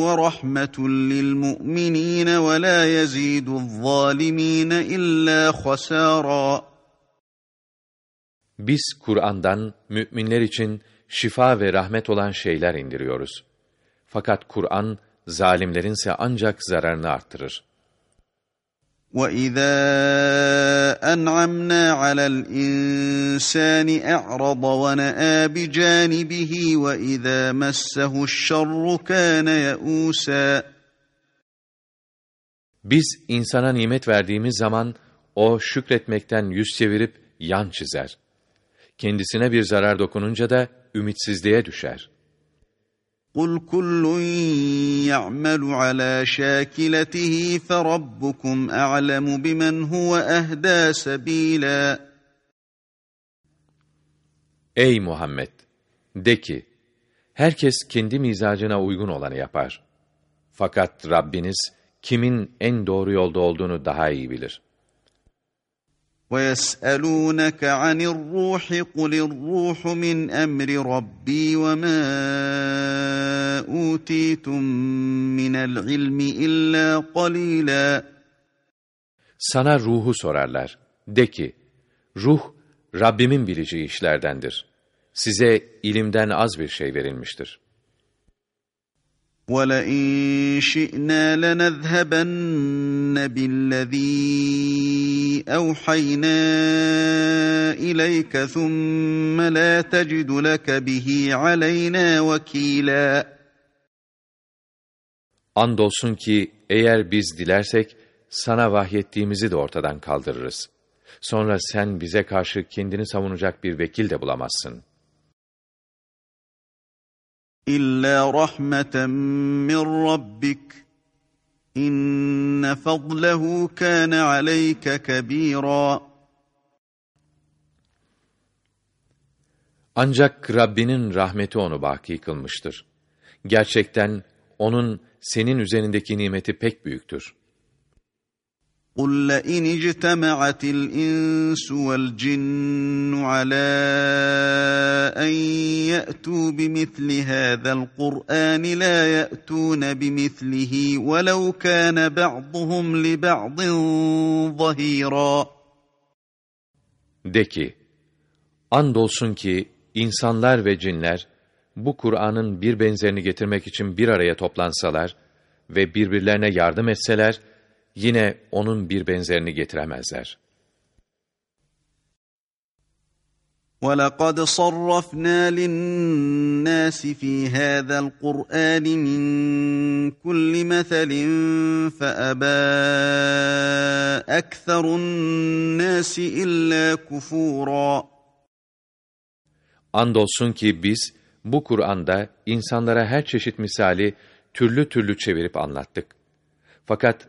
وَرَحْمَةٌ لِلْمُؤْمِنِينَ وَلَا يَزِيدُ الظَّالِمِينَ إِلَّا خَسَارًا Biz Kur'an'dan müminler için şifa ve rahmet olan şeyler indiriyoruz. Fakat Kur'an zalimlerinse ancak zararını arttırır. وَإِذَا أَنْعَمْنَا عَلَى الْإِنْسَانِ أَعْرَضَ وَنَأَى بِجَانِبِهِ وَإِذَا مَسَّهُ الشَّرُّ كَانَ يَئُوسًا Biz insana nimet verdiğimiz zaman o şükretmekten yüz çevirip yan çizer. Kendisine bir zarar dokununca da ümitsizliğe düşer.'' قُلْ كُلٌّ يَعْمَلُ عَلَى شَاكِلَتِهِ فَرَبُّكُمْ أَعْلَمُ بِمَنْ هُوَ أَهْدَى سَب۪يلًا Ey Muhammed! De ki, herkes kendi mizacına uygun olanı yapar. Fakat Rabbiniz, kimin en doğru yolda olduğunu daha iyi bilir. وَيَسْأَلُونَكَ عَنِ الرُّوحِ قُلِ الرُّوحُ مِنْ أَمْرِ رَبِّي وَمَا أُوتِيتُم مِّنَ الْعِلْمِ إِلَّا قَلِيلًا Sana ruhu sorarlar. De ki, ruh, Rabbimin bileceği işlerdendir. Size ilimden az bir şey verilmiştir. وَلَئِنْ شِئْنَا لَنَذْهَبَنَّ بِالَّذ۪ي أَوْحَيْنَا إِلَيْكَ ثُمَّ لَا تَجِدُ لَكَ بِهِ عَلَيْنَا وَك۪يلًا Andolsun ki eğer biz dilersek sana vahyettiğimizi de ortadan kaldırırız. Sonra sen bize karşı kendini savunacak bir vekil de bulamazsın.'' İlla rahmeten min rabbik. İnne fadlehu kâne aleyke kebîrâ. Ancak Rabbinin rahmeti onu baki kılmıştır. Gerçekten onun senin üzerindeki nimeti pek büyüktür. قُلْ لَئِنِ اجْتَمَعَتِ الْاِنْسُ وَالْجِنُّ عَلَى أَنْ يَأْتُوا بِمِثْلِ هَذَا الْقُرْآنِ لَا يَأْتُونَ بِمِثْلِهِ وَلَوْ كَانَ بَعْضُهُمْ لِبَعْضٍ ظَهِيرًا De ki, andolsun ki insanlar ve cinler, bu Kur'an'ın bir benzerini getirmek için bir araya toplansalar ve birbirlerine yardım etseler, yine onun bir benzerini getiremezler. وَلَقَدْ صَرَّفْنَا لِلنَّاسِ فِي هَذَا الْقُرْآنِ مِنْ كُلِّ مَثَلٍ فَأَبَى أَكْثَرُ النَّاسِ إِلَّا كُفُورًا Andolsun ki biz bu Kur'an'da insanlara her çeşit misali türlü türlü çevirip anlattık. Fakat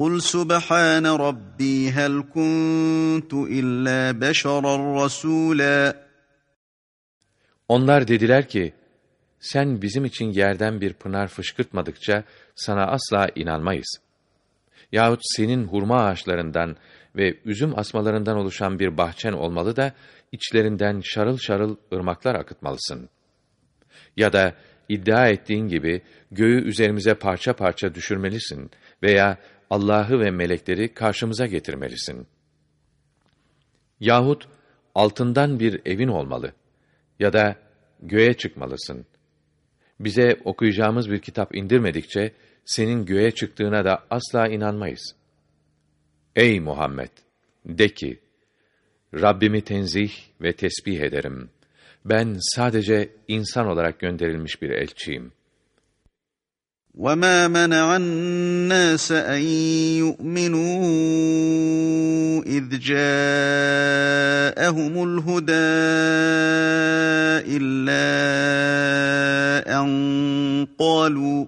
قُلْ سُبْحَانَ رَبِّي هَلْ كُنْتُ إِلَّا بَشَرًا رَسُولًا Onlar dediler ki, sen bizim için yerden bir pınar fışkırtmadıkça sana asla inanmayız. Yahut senin hurma ağaçlarından ve üzüm asmalarından oluşan bir bahçen olmalı da içlerinden şarıl şarıl ırmaklar akıtmalısın. Ya da iddia ettiğin gibi göğü üzerimize parça parça düşürmelisin veya Allah'ı ve melekleri karşımıza getirmelisin. Yahut altından bir evin olmalı ya da göğe çıkmalısın. Bize okuyacağımız bir kitap indirmedikçe senin göğe çıktığına da asla inanmayız. Ey Muhammed! De ki, Rabbimi tenzih ve tesbih ederim. Ben sadece insan olarak gönderilmiş bir elçiyim.'' وَمَا مَنَعَ النَّاسَ أَن يُؤْمِنُوا إِذْ جَاءَهُمُ الْهُدَىٰ إِلَّا أَن قَالُوا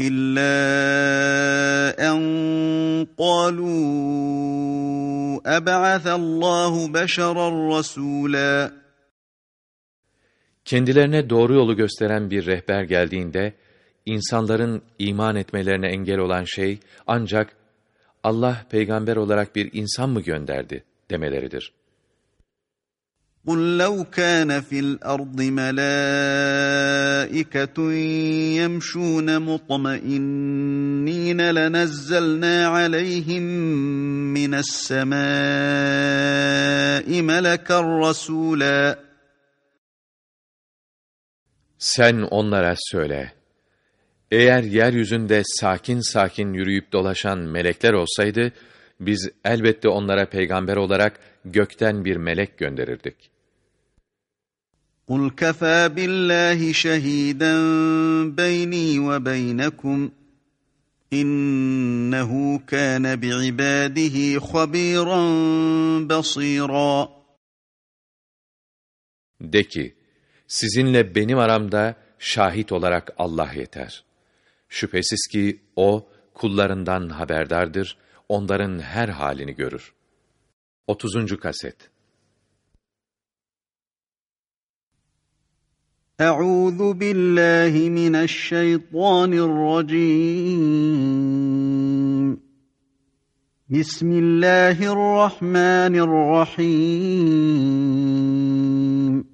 إِلَّا أَن قَالُوا أَبَعَثَ اللّٰهُ بَشَرًا رَّسُولًا Kendilerine doğru yolu gösteren bir rehber geldiğinde, insanların iman etmelerine engel olan şey ancak Allah peygamber olarak bir insan mı gönderdi demeleridir. قُلْ لَوْ كَانَ فِي الْأَرْضِ مَلَائِكَةٌ يَمْشُونَ مُطْمَئِنِّينَ لَنَزَّلْنَا عَلَيْهِمْ مِنَ السَّمَاءِ مَلَكًا رَسُولًا Sen onlara söyle. Eğer yeryüzünde sakin sakin yürüyüp dolaşan melekler olsaydı, biz elbette onlara peygamber olarak gökten bir melek gönderirdik. قُلْ كَفَى بِاللّٰهِ شَهِيدًا بَيْنِي وَبَيْنَكُمْ إِنَّهُ كَانَ بِعِبَادِهِ خَبِيرًا بَصِيرًا De ki, sizinle benim aramda şahit olarak Allah yeter. Şüphesiz ki O, kullarından haberdardır, onların her halini görür. 30. Kaset Euzu billahi mineşşeytanirracim. Bismillahirrahmanirrahim.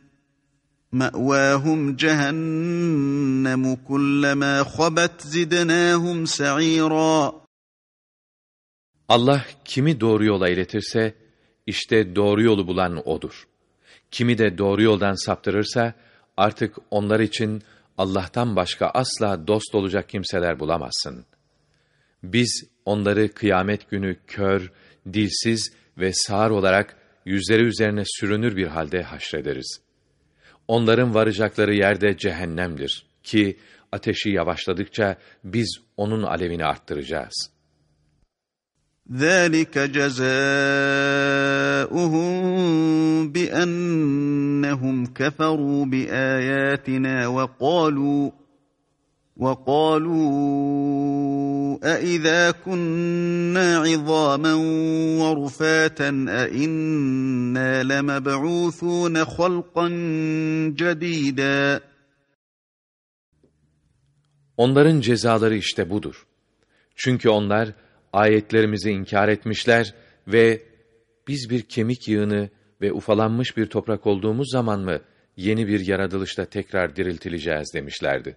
مَأْوَاهُمْ جَهَنَّمُ كُلَّمَا خَبَتْ زِدْنَاهُمْ سَعِيرًا Allah kimi doğru yola iletirse, işte doğru yolu bulan O'dur. Kimi de doğru yoldan saptırırsa, artık onlar için Allah'tan başka asla dost olacak kimseler bulamazsın. Biz onları kıyamet günü kör, dilsiz ve sağır olarak yüzleri üzerine sürünür bir halde haşrederiz.'' Onların varacakları yerde cehennemdir ki ateşi yavaşladıkça biz onun alevini arttıracağız. ذَٰلِكَ جَزَاؤُهُمْ بِأَنَّهُمْ كَفَرُوا بِآيَاتِنَا وَقَالُوا وَقَالُوا أَإِذَا كُنَّا عِظَامًا وَرُفَاتًا أَإِنَّا لَمَبْعُوثُونَ خَلْقًا جَدِيدًا Onların cezaları işte budur. Çünkü onlar ayetlerimizi inkar etmişler ve biz bir kemik yığını ve ufalanmış bir toprak olduğumuz zaman mı yeni bir yaratılışta tekrar diriltileceğiz demişlerdi.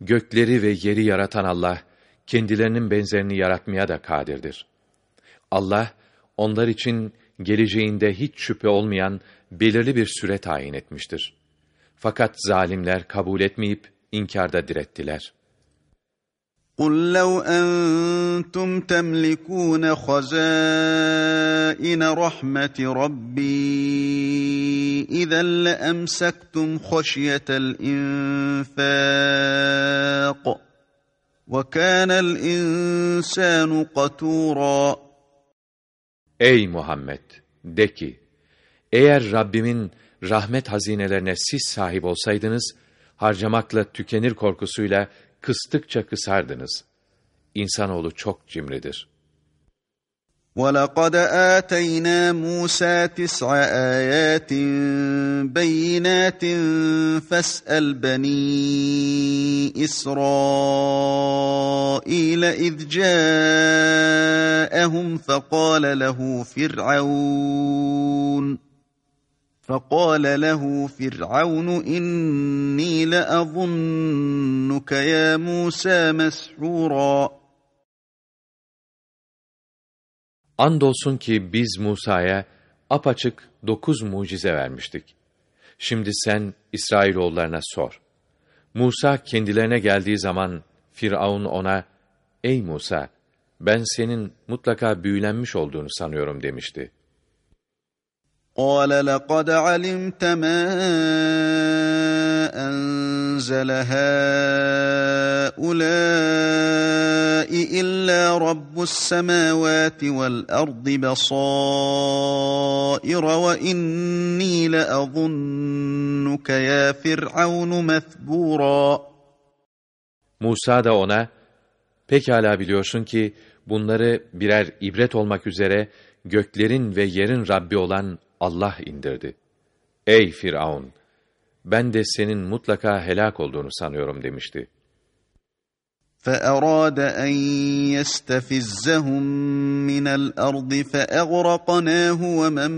gökleri ve yeri yaratan Allah, kendilerinin benzerini yaratmaya da kadirdir. Allah, onlar için geleceğinde hiç şüphe olmayan belirli bir süre tayin etmiştir. Fakat zalimler kabul etmeyip inkarda direttiler. قُلْ لَوْ أَنْتُمْ تَمْلِكُونَ خَزَائِنَ رَحْمَةِ رَبِّي إِذًا لَأَمْسَكْتُمْ خَشْيَةَ الْإِنْفَاقِ وَكَانَ الْإِنْسَانُ قَتُورًا Muhammed! De ki, eğer Rabbimin rahmet hazinelerine siz sahip olsaydınız, harcamakla tükenir korkusuyla kıstıkça kısardınız. İnsanoğlu çok cimridir. وَلَقَدْ آتَيْنَا مُوسَى تِسْعَ آيَاتٍ بَيِّنَاتٍ فَاسْأَلْ بَنِي إِسْرَائِيلَ إِذْ جَاءَهُمْ فَقَالَ لَهُ فِرْعَوْنُ فَقَالَ لَهُ فِرْعَوْنُ إِنِّي لَأَظُنُّكَ يَا مُوسَى مَسْحُورًا Andolsun ki biz Musa'ya apaçık dokuz mucize vermiştik. Şimdi sen İsrailoğullarına sor. Musa kendilerine geldiği zaman Firavun ona, Ey Musa, ben senin mutlaka büyülenmiş olduğunu sanıyorum demişti. قال لقد علمت ما أنزل هؤلاء إلا رب السماوات والأرض بصائر وإني لأظنك يا فرعون مثبورا Musa da ona, pekala biliyorsun ki bunları birer ibret olmak üzere göklerin ve yerin Rabbi olan Allah indirdi. Ey Firavun! Ben de senin mutlaka helak olduğunu sanıyorum demişti. فَأَرَادَ أَنْ يَسْتَفِزَّهُمْ مِنَ الْأَرْضِ فَأَغْرَقْنَاهُ وَمَنْ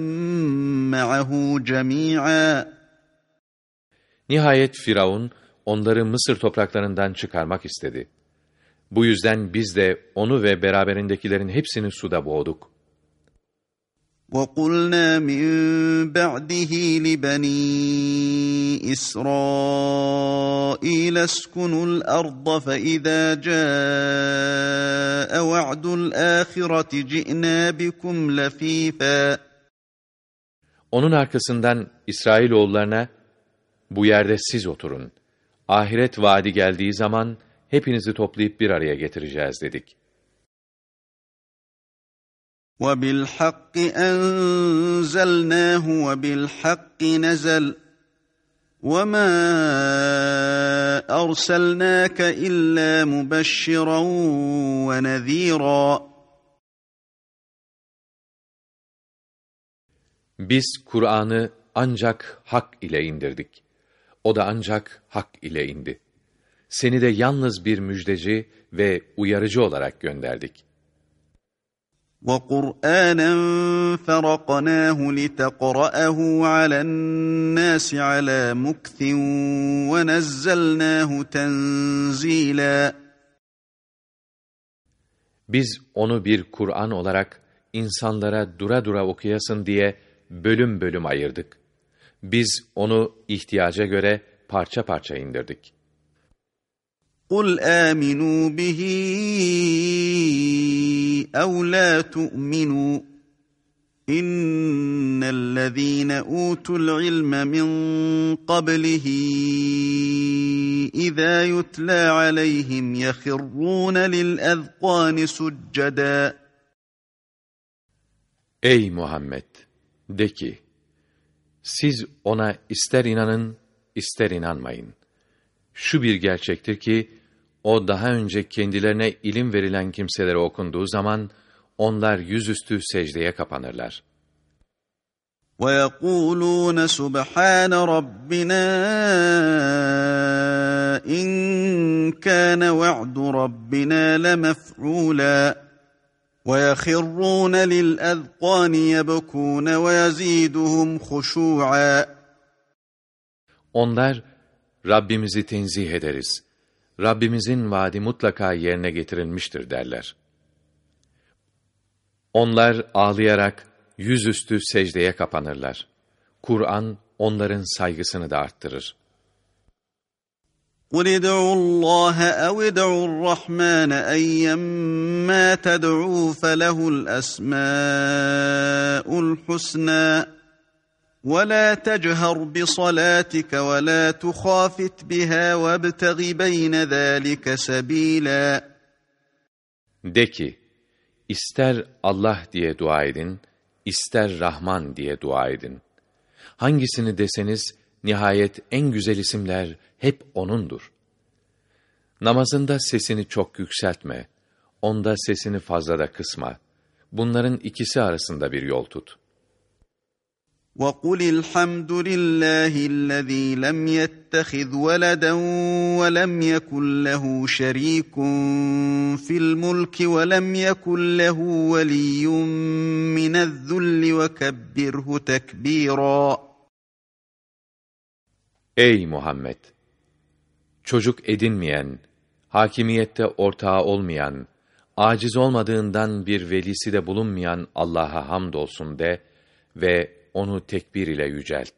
مَعَهُ جَمِيعًا Nihayet Firavun, onları Mısır topraklarından çıkarmak istedi. Bu yüzden biz de onu ve beraberindekilerin hepsini suda boğduk. وَقُلْنَا مِنْ بَعْدِهِ لِبَنِي إِسْرَائِيلَ اسْكُنُوا الْأَرْضَ فَإِذَا جَاءَ وَعْدُ الْآخِرَةِ جِئْنَا بِكُمْ لَفِيفًا Onun arkasından İsrailoğullarına, bu yerde siz oturun. Ahiret vaadi geldiği zaman, hepinizi toplayıp bir araya getireceğiz dedik. وَبِالْحَقِّ أَنزَلْنَاهُ وَبِالْحَقِّ نَزَلَ وَمَا أَرْسَلْنَاكَ إِلَّا مُبَشِّرًا وَنَذِيرًا Biz Kur'an'ı ancak hak ile indirdik. O da ancak hak ile indi. Seni de yalnız bir müjdeci ve uyarıcı olarak gönderdik. وَقُرْآنًا فَرَقْنَاهُ لِتَقْرَأَهُ عَلَى النَّاسِ عَلَى مُكْثٍ وَنَزَّلْنَاهُ تَنزِيلًا Biz onu bir Kur'an olarak insanlara dura dura okuyasın diye bölüm bölüm ayırdık. Biz onu ihtiyaca göre parça parça indirdik. قُلْ آمِنُوا بِهِ أَوْ لَا تُؤْمِنُوا إِنَّ الَّذ۪ينَ أُوتُوا الْعِلْمَ مِنْ قَبْلِهِ إِذَا يُتْلَى عَلَيْهِمْ يَخِرُّونَ لِلْأَذْقَانِ سُجَّدًا Ey Muhammed! De ki, siz ona ister inanın, ister inanmayın. Şu bir gerçektir ki, o daha önce kendilerine ilim verilen kimselere okunduğu zaman, onlar yüzüstü secdeye kapanırlar. وَيَقُولُونَ سُبْحَانَ رَبِّنَا إِنْ كَانَ وَعْدُ رَبِّنَا لَمَفْعُولًا وَيَخِرُّونَ لِلْأَذْقَانِ يَبْكُونَ وَيَزِيدُهُمْ خُشُوعًا Onlar, Rabbimizi tenzih ederiz. Rabbimizin vaadi mutlaka yerine getirilmiştir derler. Onlar ağlayarak yüzüstü secdeye kapanırlar. Kur'an onların saygısını da arttırır. قُلِ ادْعُوا اللّٰهَ اَوْ ادْعُوا الرَّحْمَانَ اَيَّمَّا تَدْعُوا فَلَهُ الْأَسْمَاءُ الْحُسْنَى وَلَا تَجْهَرْ بِصَلَاتِكَ وَلَا تُخَافِتْ بِهَا وَابْتَغِ بَيْنَ ذَٰلِكَ سَب۪يلًا De ki, ister Allah diye dua edin, ister Rahman diye dua edin. Hangisini deseniz, nihayet en güzel isimler hep O'nundur. Namazında sesini çok yükseltme, onda sesini fazla da kısma. Bunların ikisi arasında bir yol tut.'' وَقُلِ الْحَمْدُ لِلَّهِ الَّذ۪ي لَمْ يَتَّخِذْ وَلَدًا وَلَمْ يَكُنْ لَهُ شَر۪يكٌ فِي الْمُلْكِ وَلَمْ يَكُنْ لَهُ وَلِيٌّ مِّنَ الذُّلِّ وَكَبِّرْهُ تَكْب۪يرًا Ey Muhammed! Çocuk edinmeyen, hakimiyette ortağı olmayan, aciz olmadığından bir velisi de bulunmayan Allah'a hamdolsun de ve onu tekbir ile yücelt.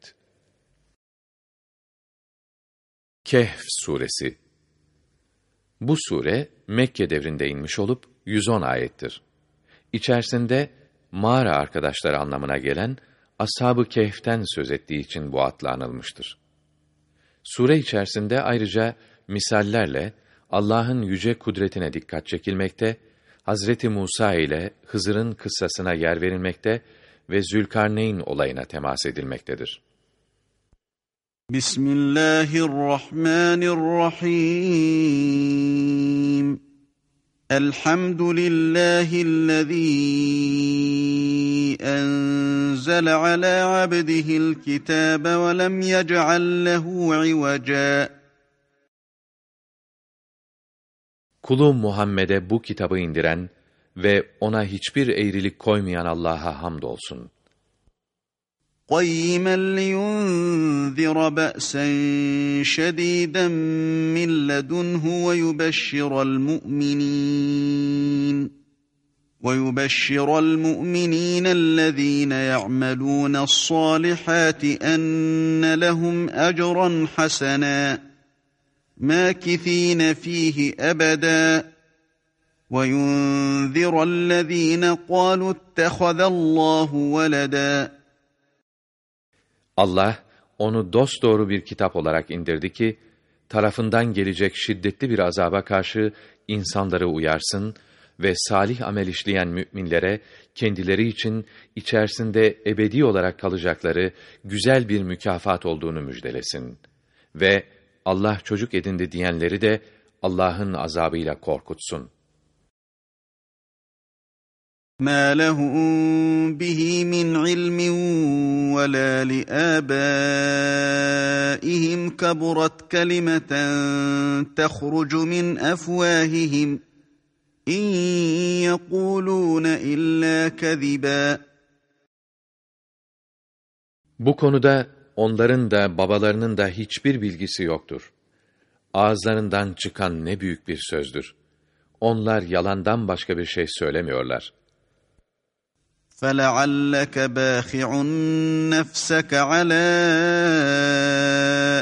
Kehf suresi Bu sure Mekke devrinde inmiş olup 110 ayettir. İçerisinde mağara arkadaşları anlamına gelen Ashab-ı Kehf'ten söz ettiği için bu adla anılmıştır. Sure içerisinde ayrıca misallerle Allah'ın yüce kudretine dikkat çekilmekte, Hazreti Musa ile Hızır'ın kıssasına yer verilmekte ve Zülkarneyn olayına temas edilmektedir. Bismillahirrahmanirrahim. Elhamdülillahillezî enzele alâ abdihil kitâbe ve lem yec'al lehu ivaca. Kulu Muhammed'e bu kitabı indiren ve ona hiçbir eğrilik koymayan Allah'a hamdolsun. قَيِّمًا لِيُنذِرَ بَأْسًا شَدِيدًا مِّن لَّدُنْهُ وَيُبَشِّرَ الْمُؤْمِنِينَ وَيُبَشِّرَ الْمُؤْمِنِينَ الَّذ۪ينَ يَعْمَلُونَ الصَّالِحَاتِ أَنَّ لَهُمْ أَجْرًا حَسَنًا مَاكِث۪ينَ ف۪يهِ أَبَدًا وَيُنْذِرَ الَّذ۪ينَ قَالُوا اتَّخَذَ اللّٰهُ وَلَدًا Allah, onu dosdoğru bir kitap olarak indirdi ki, tarafından gelecek şiddetli bir azaba karşı insanları uyarsın ve salih amel işleyen müminlere kendileri için içerisinde ebedi olarak kalacakları güzel bir mükafat olduğunu müjdelesin. Ve Allah çocuk edindi diyenleri de Allah'ın azabıyla korkutsun. مَا لَهُم بِهِ مِنْ عِلْمٍ وَلَا لِآبَائِهِمْ كَبُرَتْ كَلِمَةً تَخْرُجُ مِنْ أَفْوَاهِهِمْ İn yekulûne illâ kezibâ. Bu konuda onların da babalarının da hiçbir bilgisi yoktur. Ağızlarından çıkan ne büyük bir sözdür. Onlar yalandan başka bir şey söylemiyorlar. فَلَعَلَّكَ بَاخِعٌ نَفْسَكَ عَلَى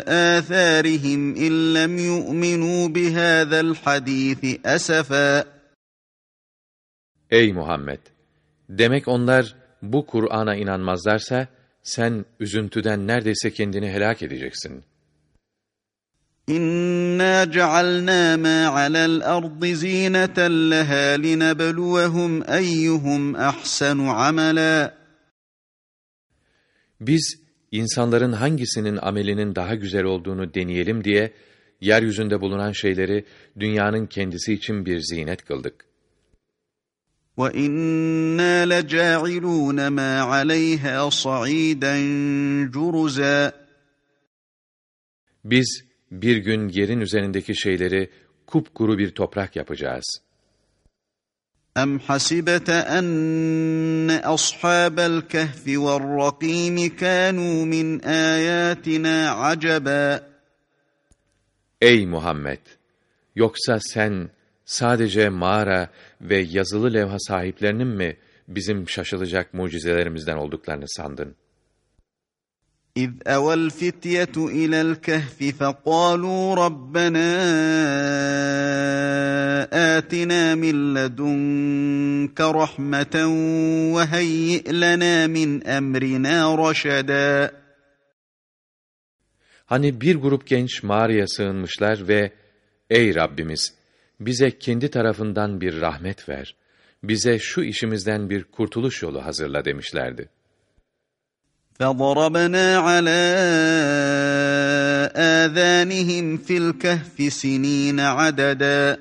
آثَارِهِمْ إِنْ لَمْ يُؤْمِنُوا بِهَذَا الْحَدِيثِ أَسَفًا Ey Muhammed! Demek onlar bu Kur'an'a inanmazlarsa, sen üzüntüden neredeyse kendini helak edeceksin. İnna cealna ma alel ardı zineten leha linebluwehum eyyuhum ahsanu amela. Biz insanların hangisinin amelinin daha güzel olduğunu deneyelim diye yeryüzünde bulunan şeyleri dünyanın kendisi için bir zinet kıldık. وَإِنَّا لَجَاعِلُونَ مَا عَلَيْهَا صَعِيدًا جُرُزًا Biz bir gün yerin üzerindeki şeyleri kupkuru bir toprak yapacağız. أَمْ حَسِبَتَ أَنَّ أَصْحَابَ الْكَهْفِ وَالرَّقِيمِ كَانُوا مِنْ آيَاتِنَا عَجَبًا Ey Muhammed! Yoksa sen sadece mağara ve yazılı levha sahiplerinin mi bizim şaşılacak mucizelerimizden olduklarını sandın? إذ أوى الفتية إلى الكهف فقالوا ربنا آتنا من لدنك رحمة وهيئ لنا من أمرنا رشدا Hani bir grup genç mağaraya sığınmışlar ve Ey Rabbimiz! bize kendi tarafından bir rahmet ver. Bize şu işimizden bir kurtuluş yolu hazırla demişlerdi. فَضَرَبْنَا عَلَى آذَانِهِمْ فِي الْكَهْفِ سِن۪ينَ عَدَدًا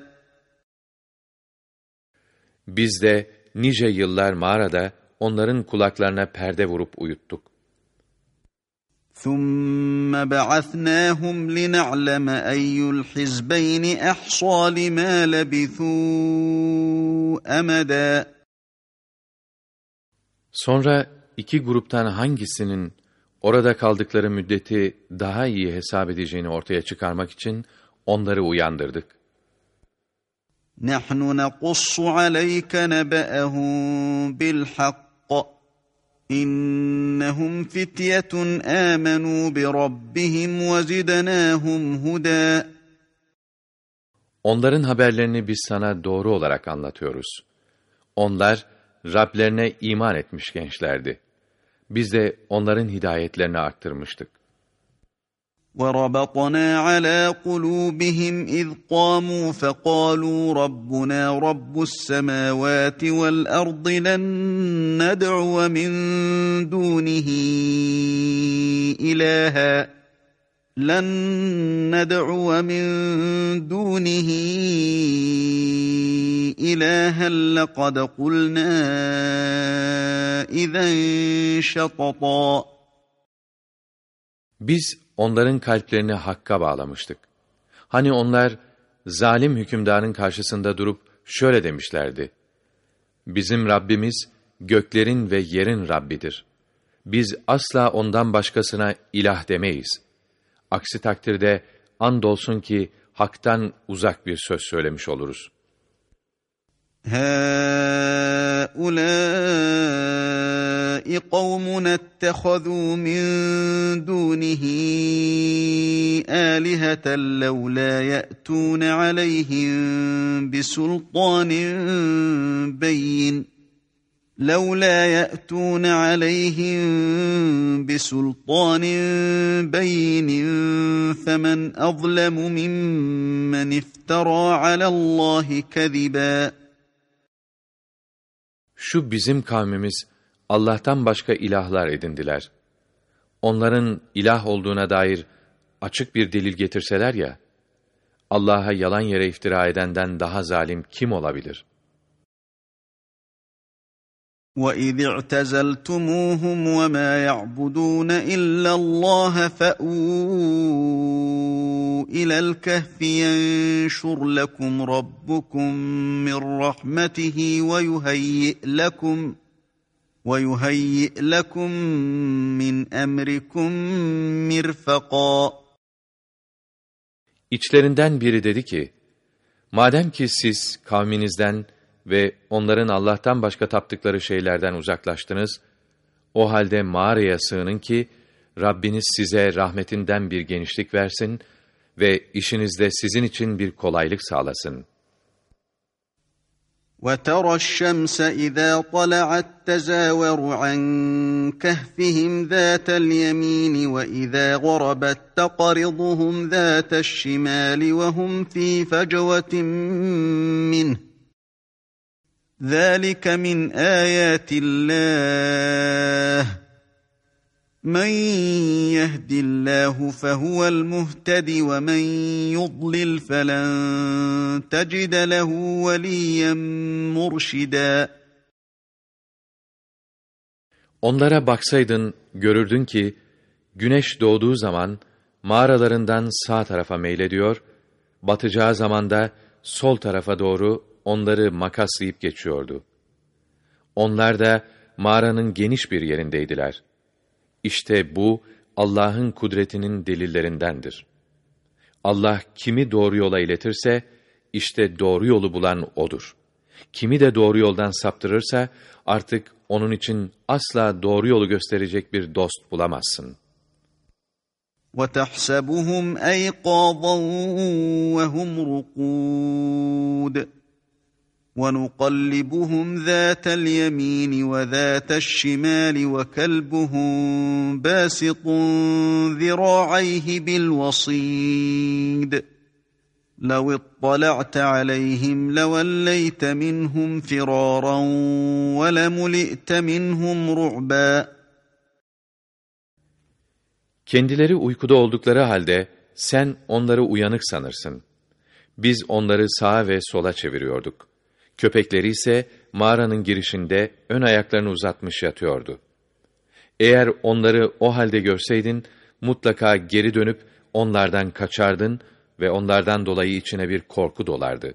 Biz de nice yıllar mağarada onların kulaklarına perde vurup uyuttuk. ثُمَّ بَعَثْنَاهُمْ لِنَعْلَمَ أَيُّ الْحِزْبَيْنِ أَحْصَى لِمَا لَبِثُوا أَمَدًا Sonra iki gruptan hangisinin orada kaldıkları müddeti daha iyi hesap edeceğini ortaya çıkarmak için onları uyandırdık. نَحْنُ نَقُصُّ عَلَيْكَ نَبَأَهُمْ بِالْحَقِّ İnnehum fityetun amenu bi rabbihim ve zidnahum huda. Onların haberlerini biz sana doğru olarak anlatıyoruz. Onlar Rablerine iman etmiş gençlerdi. Biz de onların hidayetlerini arttırmıştık. وربطنا على قلوبهم إذ قاموا فقالوا ربنا رب السماوات والأرض لن ندعو من دونه إلها لن ندعو من دونه إلها لقد قلنا إذا شططا Biz onların kalplerini hakka bağlamıştık. Hani onlar zalim hükümdarın karşısında durup şöyle demişlerdi. Bizim Rabbimiz göklerin ve yerin Rabbidir. Biz asla ondan başkasına ilah demeyiz. Aksi takdirde andolsun ki haktan uzak bir söz söylemiş oluruz. Ha هؤلاء قوم اتخذوا من دونه آلهة لولا يأتون عليهم بسلطان بين لولا يأتون عليهم بسلطان بين فمن أظلم ممن افترى على الله كذبا Şu bizim kavmimiz Allah'tan başka ilahlar edindiler. Onların ilah olduğuna dair açık bir delil getirseler ya, Allah'a yalan yere iftira edenden daha zalim kim olabilir?' وَإِذِ اعْتَزَلْتُمُوهُمْ وَمَا يَعْبُدُونَ إِلَّا اللَّهَ فَأْوُوا إِلَى الْكَهْفِ يَنشُرْ لَكُمْ رَبُّكُم مِّن رَّحْمَتِهِ وَيُهَيِّئْ لَكُمْ وَيُهَيِّئْ لَكُم مِّنْ أَمْرِكُم مِّرْفَقًا İçlerinden biri dedi ki, Madem ki siz kavminizden ve onların Allah'tan başka taptıkları şeylerden uzaklaştınız, o halde mağaraya sığının ki, Rabbiniz size rahmetinden bir genişlik versin ve işinizde sizin için bir kolaylık sağlasın. وَتَرَى الشَّمْسَ إِذَا طَلَعَتْ تَزَاوَرُ عَنْ كَهْفِهِمْ ذَاتَ الْيَمِينِ وَإِذَا غَرَبَتْ تَقْرِضُهُمْ ذَاتَ الشِّمَالِ وَهُمْ فِي فَجْوَةٍ مِّنْهُ ذلك من آيات الله من يهد الله فهو المهتد ومن يضلل فلن تجد له وليا مرشدا Onlara baksaydın görürdün ki güneş doğduğu zaman mağaralarından sağ tarafa meylediyor, batacağı zaman da sol tarafa doğru onları makaslayıp geçiyordu. Onlar da mağaranın geniş bir yerindeydiler. İşte bu Allah'ın kudretinin delillerindendir. Allah kimi doğru yola iletirse işte doğru yolu bulan odur. Kimi de doğru yoldan saptırırsa artık onun için asla doğru yolu gösterecek bir dost bulamazsın. وَتَحْسَبُهُمْ اَيْقَاظًا وَهُمْ رُقُودٌ ونقلبهم ذات اليمين وذات الشمال وكلبهم باسط ذراعيه بالوصيد لو اطلعت عليهم لوليت منهم فرارا ولملئت منهم رعبا Kendileri uykuda oldukları halde sen onları uyanık sanırsın. Biz onları sağa ve sola çeviriyorduk. Köpekleri ise mağaranın girişinde ön ayaklarını uzatmış yatıyordu. Eğer onları o halde görseydin, mutlaka geri dönüp onlardan kaçardın ve onlardan dolayı içine bir korku dolardı.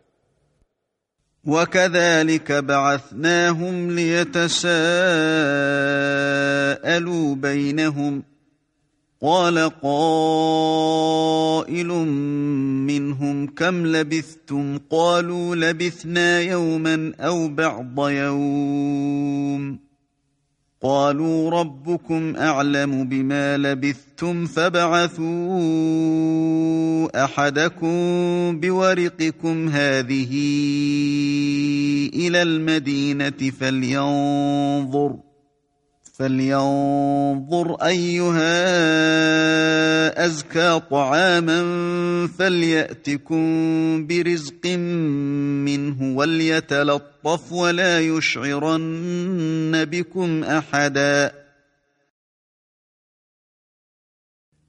وَكَذَٰلِكَ بَعَثْنَاهُمْ لِيَتَسَاءَلُوا بَيْنَهُمْ قال قائل منهم كم لبثتم؟ قالوا لبثنا يوما أو بعض يوم. قالوا ربكم أعلم بما لبثتم فابعثوا أحدكم بورقكم هذه إلى المدينة فلينظر. فلينظر ايها ازكى طعاما فلياتكم برزق منه وليتلطف ولا يشعرن بكم احدا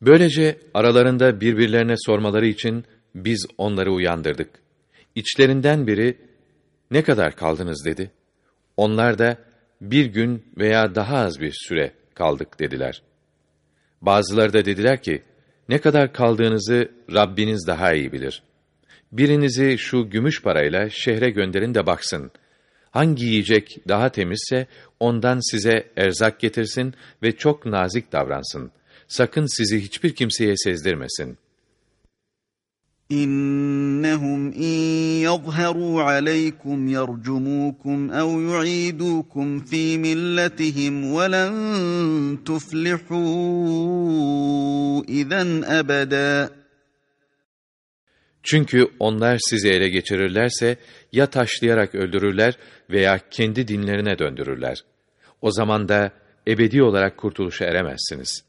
Böylece aralarında birbirlerine sormaları için biz onları uyandırdık. İçlerinden biri, ne kadar kaldınız dedi. Onlar da, bir gün veya daha az bir süre kaldık dediler. Bazıları da dediler ki, ne kadar kaldığınızı Rabbiniz daha iyi bilir. Birinizi şu gümüş parayla şehre gönderin de baksın. Hangi yiyecek daha temizse ondan size erzak getirsin ve çok nazik davransın. Sakın sizi hiçbir kimseye sezdirmesin.'' İnnehum in yazharu aleykum yercumukum ev yu'idukum fi milletihim ve len tuflihu izen ebeda. Çünkü onlar sizi ele geçirirlerse ya taşlayarak öldürürler veya kendi dinlerine döndürürler. O zaman da ebedi olarak kurtuluşa eremezsiniz.''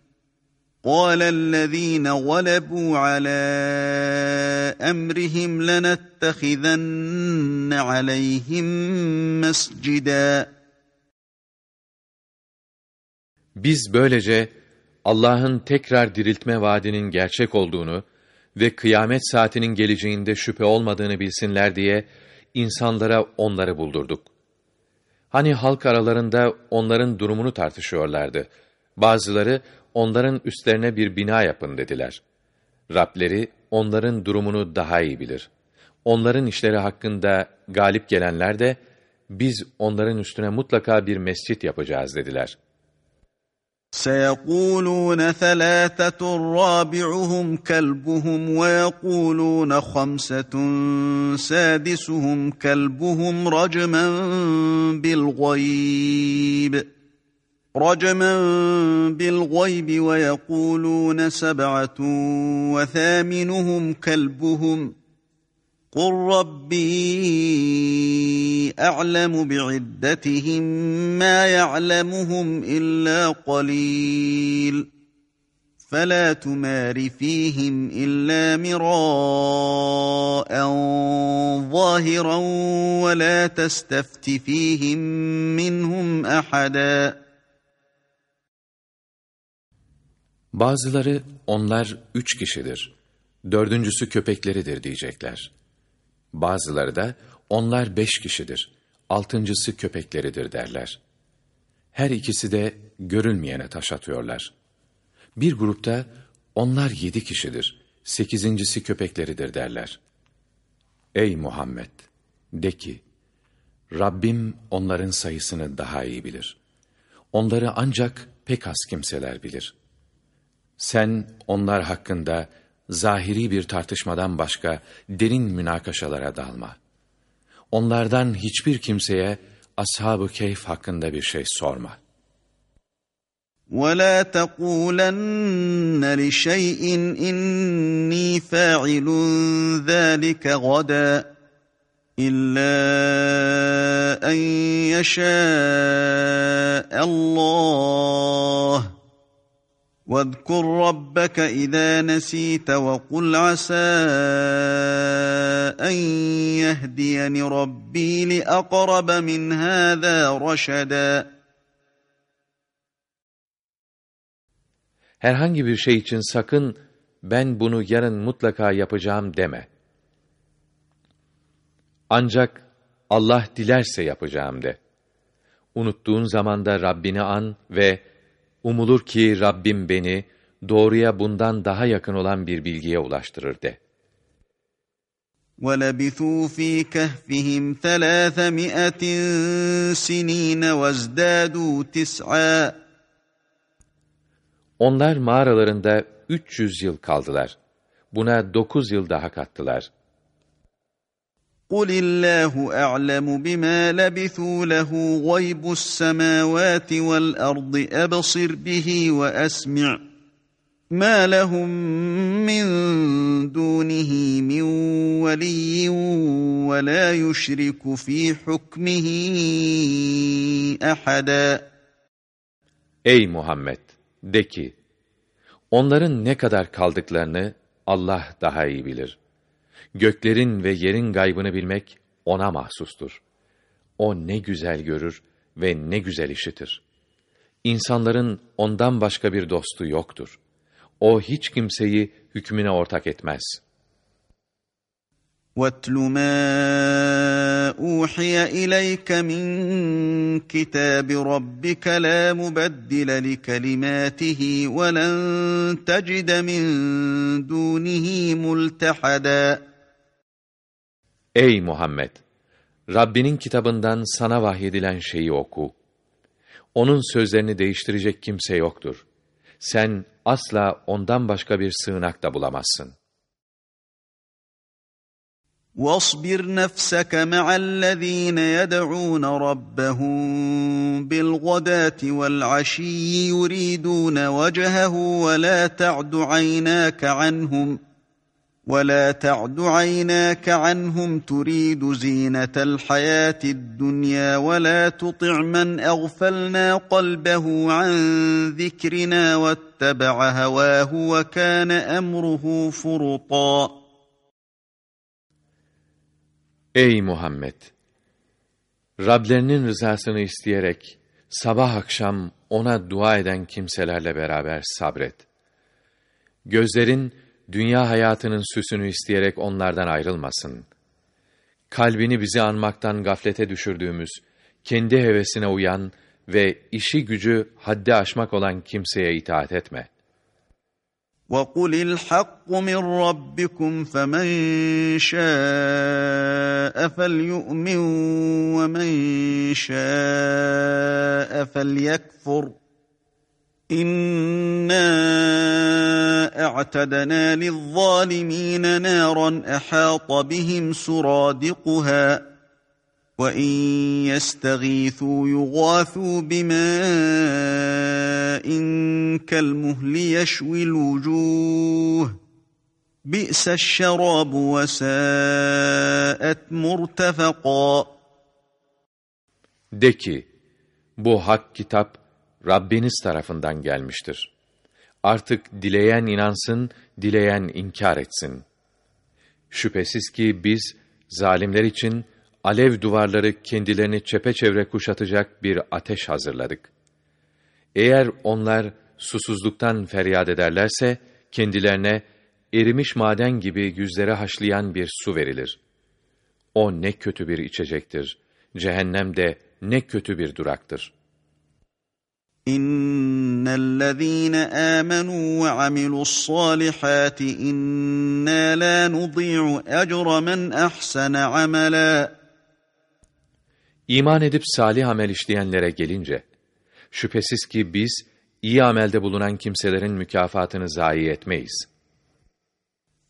قال الذين غلبوا على امرهم لنتخذن عليهم مسجدا Biz böylece Allah'ın tekrar diriltme vaadinin gerçek olduğunu ve kıyamet saatinin geleceğinde şüphe olmadığını bilsinler diye insanlara onları buldurduk. Hani halk aralarında onların durumunu tartışıyorlardı. Bazıları onların üstlerine bir bina yapın dediler. Rableri onların durumunu daha iyi bilir. Onların işleri hakkında galip gelenler de biz onların üstüne mutlaka bir mescit yapacağız dediler. سيقولون ثلاثة رابعهم كلبهم ويقولون خمسة سادسهم كلبهم رجما بالغيب رجما بالغيب ويقولون سبعة وثامنهم كلبهم. قل ربي أعلم بعدتهم ما يعلمهم إلا قليل. فلا تمار فيهم إلا مراء ظاهرا ولا تستفت فيهم منهم أحداً. Bazıları onlar üç kişidir, dördüncüsü köpekleridir diyecekler. Bazıları da onlar beş kişidir, altıncısı köpekleridir derler. Her ikisi de görülmeyene taş atıyorlar. Bir grupta onlar yedi kişidir, sekizincisi köpekleridir derler. Ey Muhammed! De ki, Rabbim onların sayısını daha iyi bilir. Onları ancak pek az kimseler bilir.'' Sen onlar hakkında zahiri bir tartışmadan başka derin münakaşalara dalma. Onlardan hiçbir kimseye ashab-ı keyf hakkında bir şey sorma. وَلَا تَقُولَنَّ لِشَيْءٍ إِنِّي فَاعِلٌ ذَٰلِكَ غَدًا إِلَّا أَن يَشَاءَ اللّٰهُ واذكر ربك إذا نسيت وقل عسى أن يهديني ربي لأقرب من هذا رشدا Herhangi bir şey için sakın ben bunu yarın mutlaka yapacağım deme. Ancak Allah dilerse yapacağım de. Unuttuğun zaman da Rabbini an ve Umulur ki Rabbim beni doğruya bundan daha yakın olan bir bilgiye ulaştırır de. وَلَبِثُوا ف۪ي كَهْفِهِمْ ثَلَاثَمِئَةٍ سِن۪ينَ وَازْدَادُوا تِسْعًا Onlar mağaralarında 300 yıl kaldılar. Buna 9 yıl daha kattılar. قل الله اعلم بما لبثوا له غيب السماوات والارض ابصر به واسمع ما لهم من دونه من ولي ولا يشرك في حكمه Ey Muhammed de ki onların ne kadar kaldıklarını Allah daha iyi bilir. Göklerin ve yerin gaybını bilmek ona mahsustur. O ne güzel görür ve ne güzel işitir. İnsanların ondan başka bir dostu yoktur. O hiç kimseyi hükmüne ortak etmez.'' واتل ما اوحي اليك من كتاب ربك لا مبدل لكلماته ولن تجد من دونه ملتحدا Ey Muhammed! Rabbinin kitabından sana vahyedilen şeyi oku. Onun sözlerini değiştirecek kimse yoktur. Sen asla ondan başka bir sığınak da bulamazsın. واصبر نفسك مع الذين يدعون ربهم بالغداه والعشي يريدون وجهه ولا تعد عيناك عنهم ولا تعد عيناك عنهم تريد زينه الحياة الدنيا ولا تطع من اغفلنا قلبه عن ذكرنا واتبع هواه وكان امره فرطا Ey Muhammed! Rablerinin rızasını isteyerek sabah akşam ona dua eden kimselerle beraber sabret. Gözlerin dünya hayatının süsünü isteyerek onlardan ayrılmasın. Kalbini bizi anmaktan gaflete düşürdüğümüz, kendi hevesine uyan ve işi gücü haddi aşmak olan kimseye itaat etme.'' وقل الحق من ربكم فمن شاء فليؤمن ومن شاء فليكفر انا اعتدنا للظالمين نارا احاط بهم سرادقها وان يستغيثوا يغاثوا بماء كالمهل يشوي الوجوه بئس الشراب وساءت مرتفقا De ki, bu hak kitap Rabbiniz tarafından gelmiştir. Artık dileyen inansın, dileyen inkar etsin. Şüphesiz ki biz zalimler için alev duvarları kendilerini çepeçevre kuşatacak bir ateş hazırladık. Eğer onlar susuzluktan feryat ederlerse, kendilerine erimiş maden gibi yüzlere haşlayan bir su verilir. O ne kötü bir içecektir. Cehennem de ne kötü bir duraktır. İnnellezîne âmenû ve amilussâlihâti innâ lâ nudî'u ecre men ahsene amelâ. İman edip salih amel işleyenlere gelince, şüphesiz ki biz, iyi amelde bulunan kimselerin mükafatını zayi etmeyiz.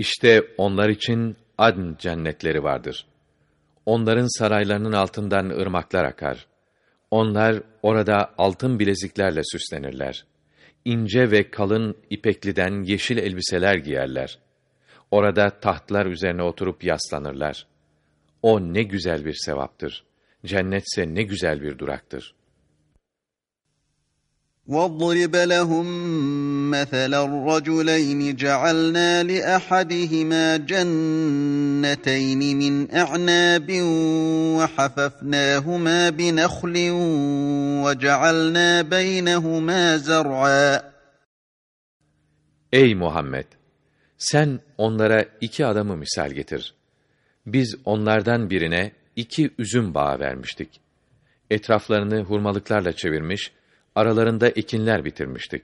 İşte onlar için adn cennetleri vardır. Onların saraylarının altından ırmaklar akar. Onlar orada altın bileziklerle süslenirler. İnce ve kalın ipekliden yeşil elbiseler giyerler. Orada tahtlar üzerine oturup yaslanırlar. O ne güzel bir sevaptır. Cennetse ne güzel bir duraktır.'' واضرب لهم مثلا الرجلين جعلنا لاحدهما جنتين من اعناب وحففناهما بنخل وجعلنا بينهما زرعا Ey Muhammed! Sen onlara iki adamı misal getir. Biz onlardan birine iki üzüm bağı vermiştik. Etraflarını hurmalıklarla çevirmiş, aralarında ekinler bitirmiştik.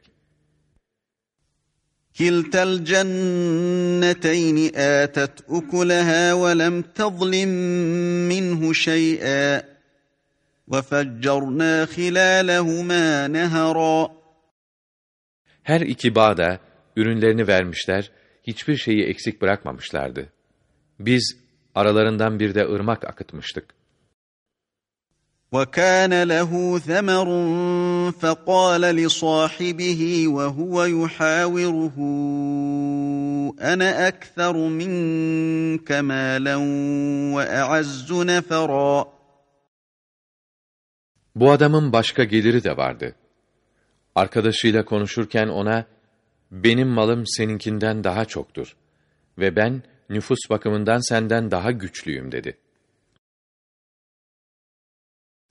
كِلْتَا الْجَنَّتَيْنِ آتَتْ أُكُلَهَا وَلَمْ تَظْلِمْ مِنْهُ شَيْئًا وَفَجَّرْنَا خِلَالَهُمَا نَهَرًا Her iki bağda ürünlerini vermişler, hiçbir şeyi eksik bırakmamışlardı. Biz aralarından bir de ırmak akıtmıştık. وكان له ثمر فقال لصاحبه وهو يحاوره انا اكثر منك مالا واعز نفرا Bu adamın başka geliri de vardı. Arkadaşıyla konuşurken ona, benim malım seninkinden daha çoktur ve ben nüfus bakımından senden daha güçlüyüm dedi.''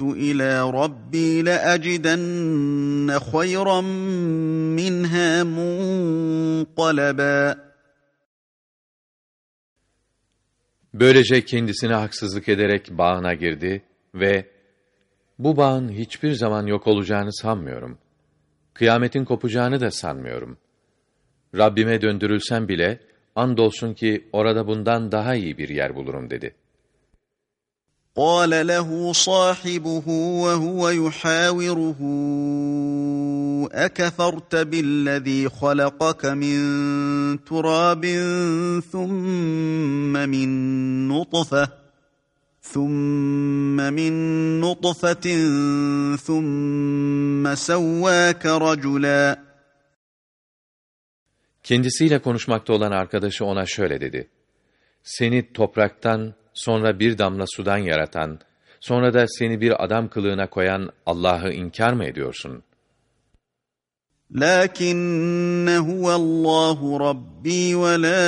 إلى ربي لأجدن خيرا منها منقلبا Böylece kendisine haksızlık ederek bağına girdi ve bu bağın hiçbir zaman yok olacağını sanmıyorum. Kıyametin kopacağını da sanmıyorum. Rabbime döndürülsem bile andolsun ki orada bundan daha iyi bir yer bulurum dedi.'' قال له صاحبه وهو يحاوره أكفرت بالذي خلقك من تراب ثم من نطفة ثم من نطفة ثم سواك رجلا Kendisiyle konuşmakta olan arkadaşı ona şöyle dedi. Seni topraktan sonra bir damla sudan yaratan, sonra da seni bir adam kılığına koyan Allah'ı inkar mı ediyorsun? لكن هو الله ربي ولا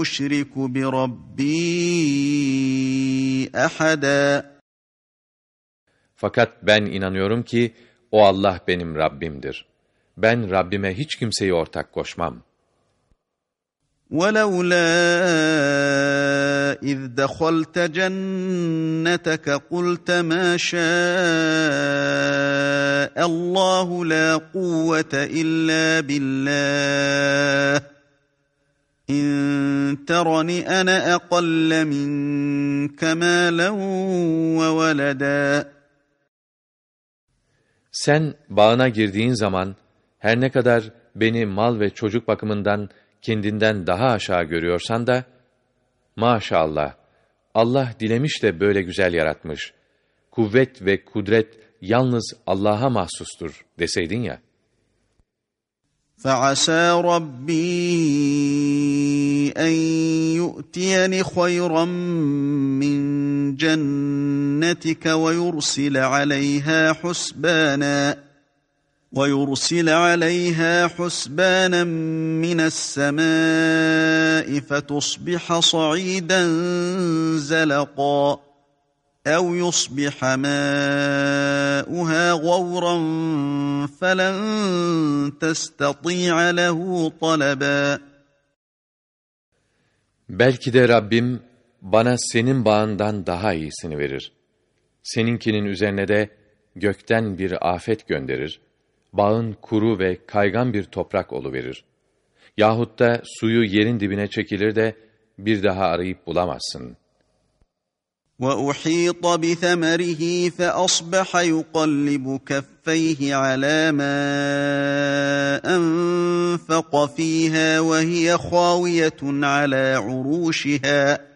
أشرك بربي أحدا Fakat ben inanıyorum ki o Allah benim Rabbimdir. Ben Rabbime hiç kimseyi ortak koşmam.'' ولولا إذ دخلت جنتك قلت ما شاء الله لا قوة إلا بالله. إن ترني أنا أقل منك مالا وولدا. Sen bağına girdiğin zaman her ne kadar beni mal ve çocuk bakımından kendinden daha aşağı görüyorsan da, maşallah, Allah dilemiş de böyle güzel yaratmış. Kuvvet ve kudret yalnız Allah'a mahsustur deseydin ya. فَعَسَى رَبِّي أَنْ يُؤْتِيَنِ خَيْرًا مِّنْ جَنَّتِكَ وَيُرْسِلَ عَلَيْهَا حُسْبَانًا ويرسل عليها حسبانا من السماء فتصبح صعيدا زلقا او يصبح ماؤها غورا فلن تستطيع له طلبا Belki de Rabbim bana senin bağından daha iyisini verir. Seninkinin üzerine de gökten bir afet gönderir bağın kuru ve kaygan bir toprak oluverir. Yahut da suyu yerin dibine çekilir de bir daha arayıp bulamazsın. وَأُحِيطَ بِثَمَرِهِ فَأَصْبَحَ يُقَلِّبُ كَفَّيْهِ عَلَى مَا أَنفَقَ فِيهَا وَهِيَ خَاوِيَةٌ عَلَى عُرُوشِهَا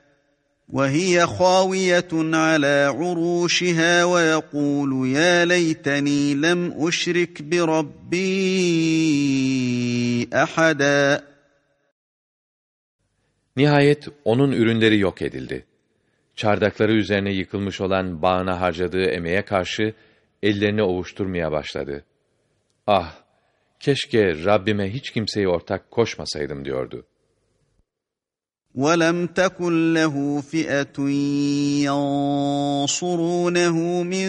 وهي خاوية على عروشها ويقول يا ليتني لم أشرك بربي أحدا Nihayet onun ürünleri yok edildi. Çardakları üzerine yıkılmış olan bağına harcadığı emeğe karşı ellerini ovuşturmaya başladı. Ah! Keşke Rabbime hiç kimseyi ortak koşmasaydım diyordu. ولم تكن له فئه ينصرونه من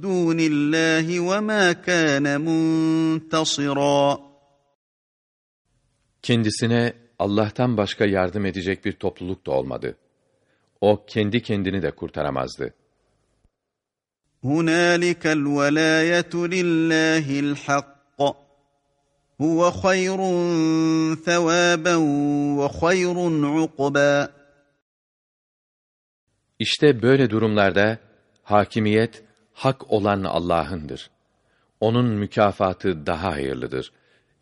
دون الله وما كان منتصرا Kendisine Allah'tan başka yardım edecek bir topluluk da olmadı. O kendi kendini de kurtaramazdı. هُنَالِكَ الْوَلَايَةُ لِلّٰهِ الْحَقِّ هُوَ خَيْرٌ ثَوَابًا وَخَيْرٌ عُقْبًا İşte böyle durumlarda hakimiyet hak olan Allah'ındır. Onun mükafatı daha hayırlıdır.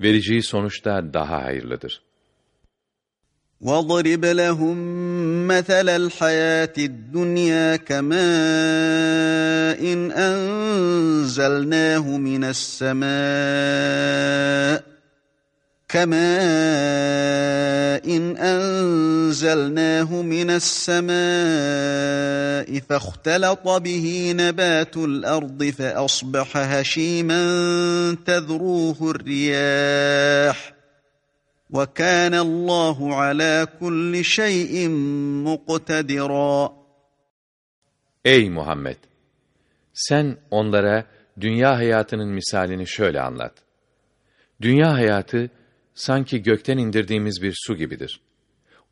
Vereceği sonuçta daha hayırlıdır. وَضْرِبْ لَهُمْ مَثَلَ الْحَيَاةِ الدُّنْيَا كَمَاءٍ أَنزَلْنَاهُ مِنَ السَّمَاءِ كَمَاءٍ أَنزَلْنَاهُ مِنَ السَّمَاءِ فَاخْتَلَطَ بِهِ نَبَاتُ الْأَرْضِ فَأَصْبَحَ هَشِيمًا تَذْرُوهُ الرِّيَاحُ وَكَانَ اللّٰهُ عَلَى كُلِّ شَيْءٍ مُقْتَدِرًا Ey Muhammed! Sen onlara dünya hayatının misalini şöyle anlat. Dünya hayatı sanki gökten indirdiğimiz bir su gibidir.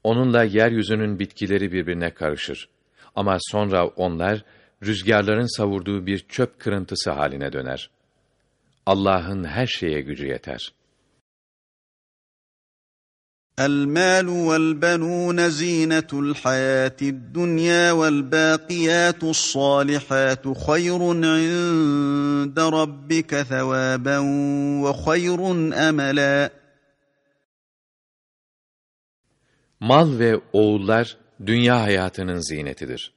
Onunla yeryüzünün bitkileri birbirine karışır. Ama sonra onlar rüzgarların savurduğu bir çöp kırıntısı haline döner. Allah'ın her şeye gücü yeter.'' المال والبنون زينة الحياة الدنيا والباقيات الصالحات خير عند ربك ثوابا وخير أملا Mal ve oğullar dünya hayatının zinetidir.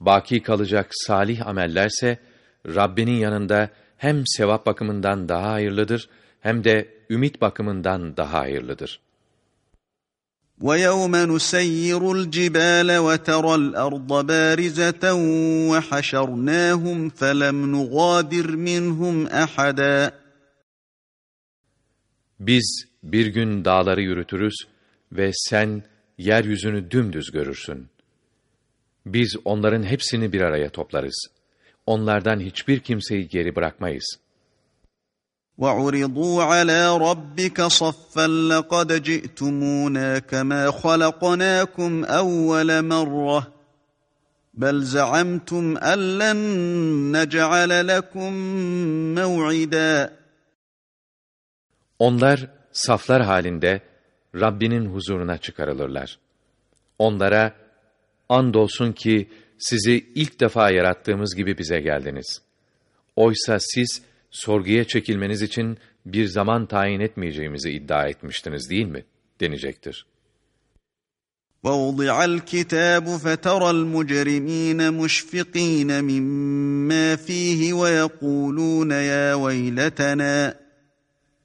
Baki kalacak salih amellerse Rabbinin yanında hem sevap bakımından daha hayırlıdır hem de ümit bakımından daha hayırlıdır. وَيَوْمَ نُسَيِّرُ الْجِبَالَ وَتَرَى الْأَرْضَ بَارِزَةً وَحَشَرْنَاهُمْ فَلَمْ نُغَادِرْ مِنْهُمْ أَحَدًا Biz bir gün dağları yürütürüz ve sen yeryüzünü dümdüz görürsün. Biz onların hepsini bir araya toplarız. Onlardan hiçbir kimseyi geri bırakmayız.'' وَعُرِضُوا عَلَى رَبِّكَ صَفًّا لَقَدْ جِئْتُمُونَا كَمَا خَلَقْنَاكُمْ أَوَّلَ مَرَّةٍ بَلْ زَعَمْتُمْ أَن لَّن نَّجْعَلَ لَكُم مَّوْعِدًا Onlar saflar halinde Rabbinin huzuruna çıkarılırlar. Onlara andolsun ki sizi ilk defa yarattığımız gibi bize geldiniz. Oysa siz sorguya çekilmeniz için bir zaman tayin etmeyeceğimizi iddia etmiştiniz değil mi? denecektir. وَوُضِعَ الْكِتَابُ فَتَرَى الْمُجْرِمِينَ مُشْفِقِينَ مِمَّا فِيهِ وَيَقُولُونَ يَا وَيْلَتَنَا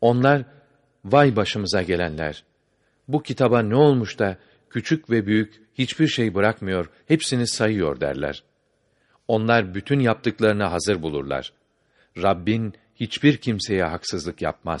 Onlar, vay başımıza gelenler! Bu kitaba ne olmuş da küçük ve büyük hiçbir şey bırakmıyor, hepsini sayıyor derler. Onlar bütün yaptıklarını hazır bulurlar. Rabbin hiçbir kimseye haksızlık yapmaz.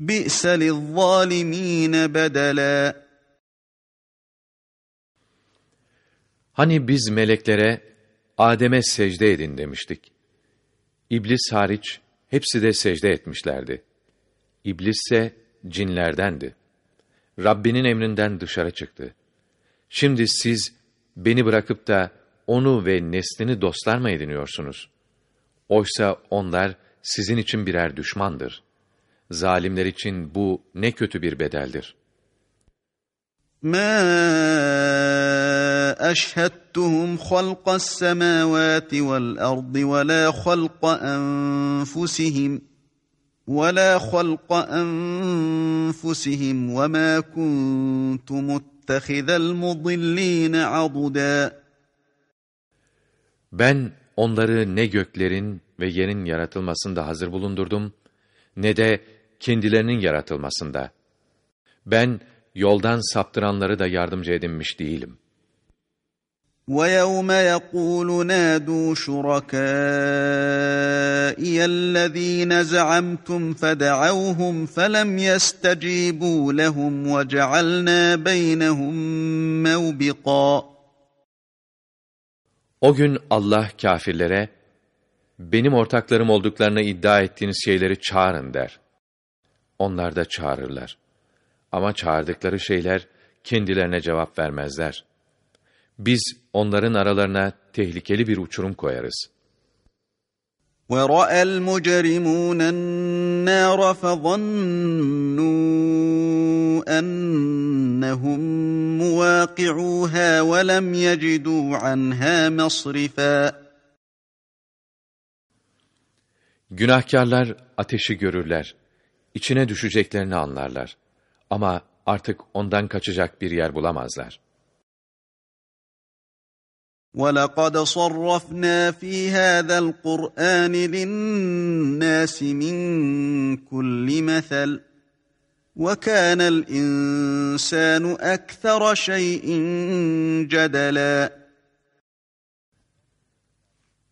بِئْسَ لِلظَّالِمِينَ بَدَلًا Hani biz meleklere Adem'e secde edin demiştik. İblis hariç hepsi de secde etmişlerdi. İblis ise cinlerdendi. Rabbinin emrinden dışarı çıktı. Şimdi siz beni bırakıp da onu ve neslini dostlar mı ediniyorsunuz? Oysa onlar sizin için birer düşmandır. Zalimler için bu ne kötü bir bedeldir.'' ما أشهدتهم خلق السماوات والأرض ولا خلق أنفسهم ولا خلق أنفسهم وما كنت متخذ المضلين عضدا Ben onları ne göklerin ve yerin yaratılmasında hazır bulundurdum, ne de kendilerinin yaratılmasında. Ben yoldan saptıranları da yardımcı edinmiş değilim. وَيَوْمَ يَقُولُ نَادُوا شُرَكَائِيَ الَّذ۪ينَ زَعَمْتُمْ فَدَعَوْهُمْ فَلَمْ يَسْتَجِيبُوا لَهُمْ وَجَعَلْنَا بَيْنَهُمْ مَوْبِقًا O gün Allah kâfirlere, benim ortaklarım olduklarını iddia ettiğiniz şeyleri çağırın der. Onlar da çağırırlar. Ama çağırdıkları şeyler kendilerine cevap vermezler. Biz onların aralarına tehlikeli bir uçurum koyarız. وَرَأَى الْمُجْرِمُونَ النَّارَ فَظَنُّوا أَنَّهُمْ مُوَاقِعُوهَا وَلَمْ يَجِدُوا عَنْهَا مَصْرِفًا Günahkarlar ateşi görürler. İçine düşeceklerini anlarlar. Ama artık ondan kaçacak bir yer bulamazlar. وَلَقَدْ صَرَّفْنَا فِي هَذَا الْقُرْآنِ لِلنَّاسِ مِنْ كُلِّ مَثَلٍ وَكَانَ الْإِنْسَانُ أَكْثَرَ شَيْءٍ جَدَلًا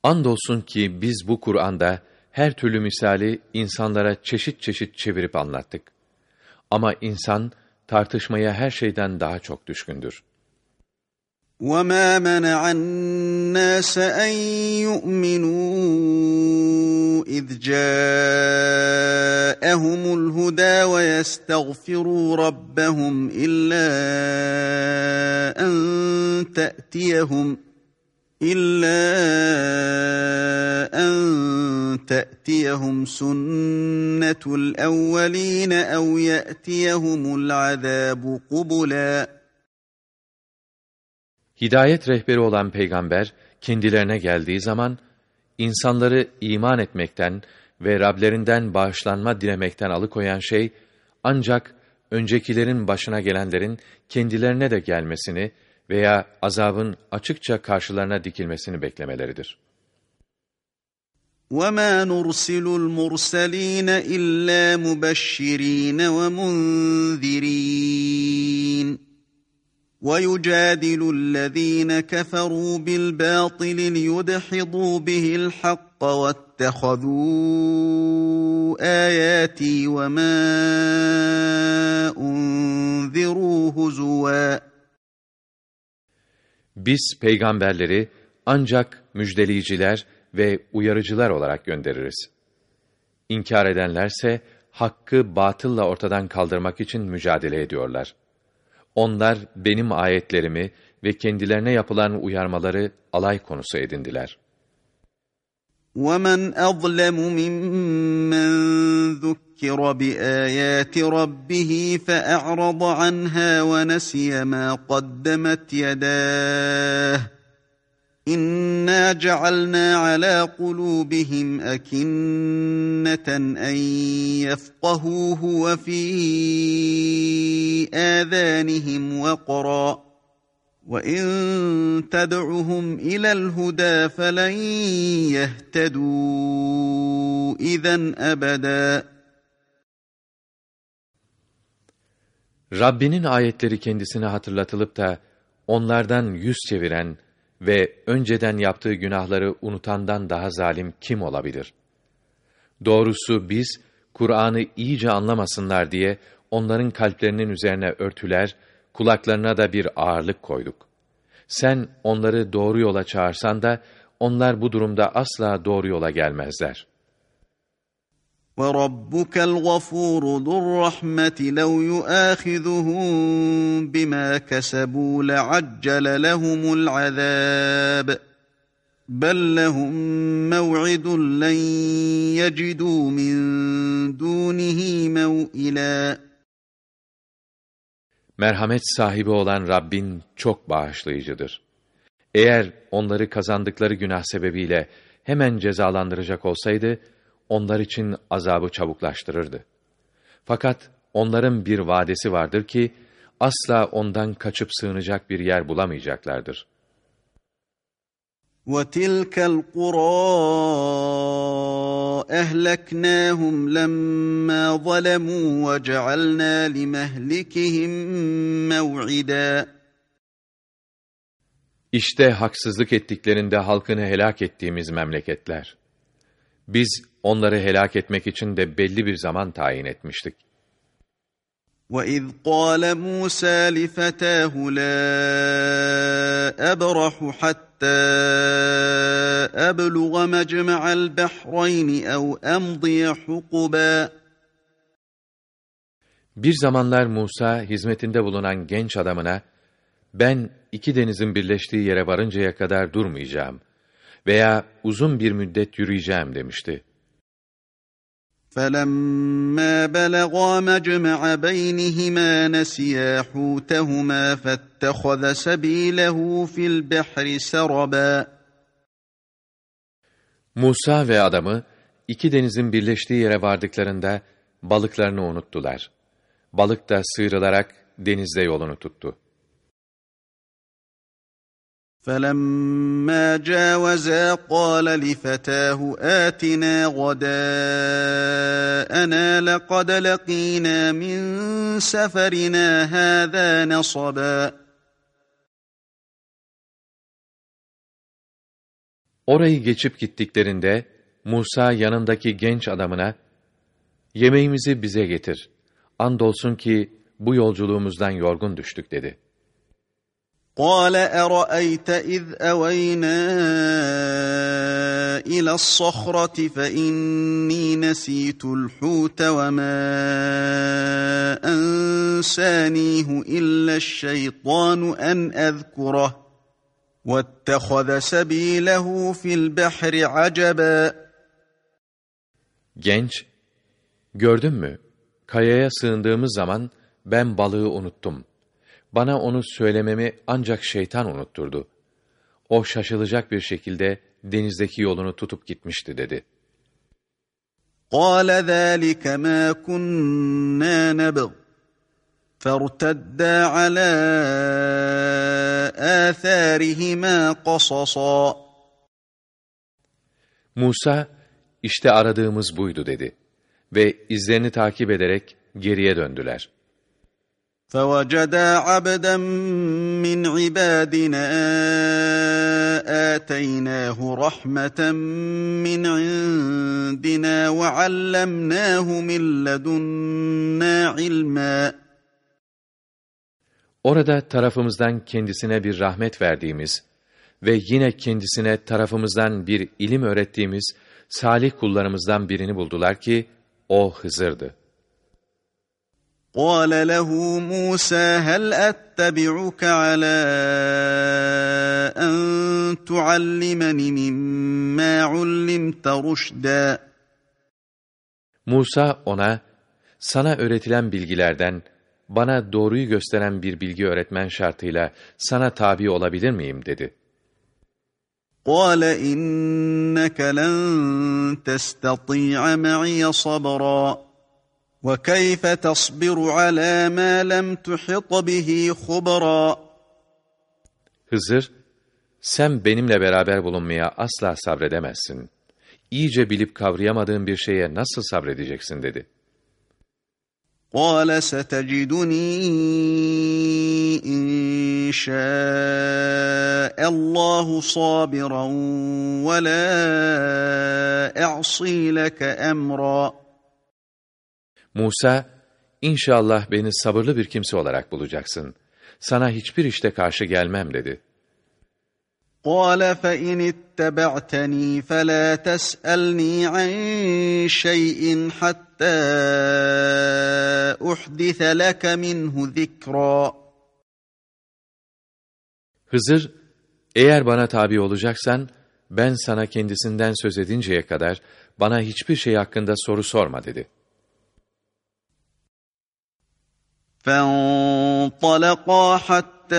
Andolsun ki biz bu Kur'an'da her türlü misali insanlara çeşit çeşit çevirip anlattık. Ama insan tartışmaya her şeyden daha çok düşkündür. وَمَا مَنَعَ النَّاسَ أَنْ يُؤْمِنُوا إِذْ جَاءَهُمُ الْهُدَى وَيَسْتَغْفِرُوا رَبَّهُمْ إِلَّا أَنْ تَأْتِيَهُمْ إِلَّا أَنْ تَأْتِيَهُمْ سُنَّةُ الْأَوَّلِينَ أَوْ يَأْتِيَهُمُ الْعَذَابُ قُبُلًا Hidayet rehberi olan peygamber kendilerine geldiği zaman insanları iman etmekten ve Rablerinden bağışlanma dilemekten alıkoyan şey ancak öncekilerin başına gelenlerin kendilerine de gelmesini veya azabın açıkça karşılarına dikilmesini beklemeleridir. وَمَا نُرْسِلُ الْمُرْسَلِينَ إِلَّا مُبَشِّرِينَ وَمُنذِرِينَ وَيُجَادِلُ الَّذ۪ينَ كَفَرُوا بِالْبَاطِلِ لِيُدْحِضُوا بِهِ الْحَقَّ وَاتَّخَذُوا آيَاتِي وَمَا أُنذِرُوا هُزُوًا Biz peygamberleri ancak müjdeleyiciler ve uyarıcılar olarak göndeririz. İnkar edenlerse hakkı batılla ortadan kaldırmak için mücadele ediyorlar. Onlar benim ayetlerimi ve kendilerine yapılan uyarmaları alay konusu edindiler. وَمَنْ أَظْلَمُ مِمَّنْ ذُكِّرَ بِآيَاتِ رَبِّهِ فَأَعْرَضَ عَنْهَا وَنَسِيَ مَا قَدَّمَتْ يَدَاهُ إِنَّا جَعَلْنَا عَلَى قُلُوبِهِمْ أَكِنَّةً أَنْ يَفْقَهُوهُ وَفِي آذَانِهِمْ وَقْرًا وَإِنْ تَدْعُهُمْ إِلَى الْهُدَى فَلَنْ يَهْتَدُوا إِذًا أَبَدًا. Rabbinin ayetleri kendisine hatırlatılıp da onlardan yüz çeviren ve önceden yaptığı günahları unutandan daha zalim kim olabilir? Doğrusu biz Kur'an'ı iyice anlamasınlar diye onların kalplerinin üzerine örtüler, kulaklarına da bir ağırlık koyduk. Sen onları doğru yola çağırsan da onlar bu durumda asla doğru yola gelmezler. وَرَبُّكَ الْغَفُورُ ذُو الرَّحْمَةِ لَوْ يُؤَاخِذُهُم بِمَا كَسَبُوا لَعَجَّلَ لَهُمُ الْعَذَابَ بَل لَّهُم مَّوْعِدٌ لَّن يَجِدُوا مِن دُونِهِ مَوْئِلًا Merhamet sahibi olan Rabbin çok bağışlayıcıdır. Eğer onları kazandıkları günah sebebiyle hemen cezalandıracak olsaydı, onlar için azabı çabuklaştırırdı. Fakat onların bir vadesi vardır ki, asla ondan kaçıp sığınacak bir yer bulamayacaklardır. وَتِلْكَ الْقُرَى أَهْلَكْنَاهُمْ لَمَّا ظَلَمُوا وَجَعَلْنَا لِمَهْلِكِهِمْ مَوْعِدًا İşte haksızlık ettiklerinde halkını helak ettiğimiz memleketler. Biz onları helak etmek için de belli bir zaman tayin etmiştik. وَإِذْ قَالَ مُوسَى لِفَتَاهُ لَا أَبْرَحُ حَتَّى أَبْلُغَ مَجْمَعَ الْبَحْرَيْنِ أَوْ أَمْضِيَ حُقُبًا Bir zamanlar Musa hizmetinde bulunan genç adamına ben iki denizin birleştiği yere varıncaya kadar durmayacağım veya uzun bir müddet yürüyeceğim demişti. فَلَمَّا بَلَغَا مَجْمَعَ بَيْنِهِمَا نَسِيَا حُوتَهُمَا فَاتَّخَذَ سَبِيلَهُ فِي الْبَحْرِ سَرَبًا Musa ve adamı iki denizin birleştiği yere vardıklarında balıklarını unuttular. Balık da sıyrılarak denizde yolunu tuttu. فَلَمَّا جَاوَزَا قَالَ لِفَتَاهُ آتِنَا غَدَاءَنَا لَقَدْ لَقِينَا مِنْ سَفَرِنَا هَذَا نَصَبًا Orayı geçip gittiklerinde Musa yanındaki genç adamına yemeğimizi bize getir. Andolsun ki bu yolculuğumuzdan yorgun düştük dedi. قال أرأيت إذ أوينا إلى الصخرة فإني نسيت الحوت وما أنسانيه إلا الشيطان أن أذكره واتخذ سبيله في البحر عجبا Genç, gördün mü? Kayaya sığındığımız zaman ben balığı unuttum. Bana onu söylememi ancak şeytan unutturdu. O şaşılacak bir şekilde denizdeki yolunu tutup gitmişti dedi. قال ذلك ما كنا نبغ فارتدا على آثارهما قصصا Musa, işte aradığımız buydu dedi. Ve izlerini takip ederek geriye döndüler. فوجدا عبدا من عبادنا آتيناه رحمة من عندنا وعلمناه من لدنا علما Orada tarafımızdan kendisine bir rahmet verdiğimiz ve yine kendisine tarafımızdan bir ilim öğrettiğimiz salih kullarımızdan birini buldular ki o Hızır'dı. قال له موسى هل أتبعك على أن تعلمني مما علمت رشدا Musa ona, sana öğretilen bilgilerden, bana doğruyu gösteren bir bilgi öğretmen şartıyla sana tabi olabilir miyim dedi. قال إنك لن تستطيع معي صبرا وكيف تصبر على ما لم تحط به خبرا Hızır, sen benimle beraber bulunmaya asla sabredemezsin. İyice bilip kavrayamadığın bir şeye nasıl sabredeceksin dedi. قال ستجدني إن شاء الله صابرا ولا أعصي لك أمرا Musa, inşallah beni sabırlı bir kimse olarak bulacaksın. Sana hiçbir işte karşı gelmem dedi. قال فإن اتبعتني فلا تسألني عن شيء حتى أحدث لك منه ذكرا Hızır, eğer bana tabi olacaksan, ben sana kendisinden söz edinceye kadar bana hiçbir şey hakkında soru sorma dedi. فانطلقا حتى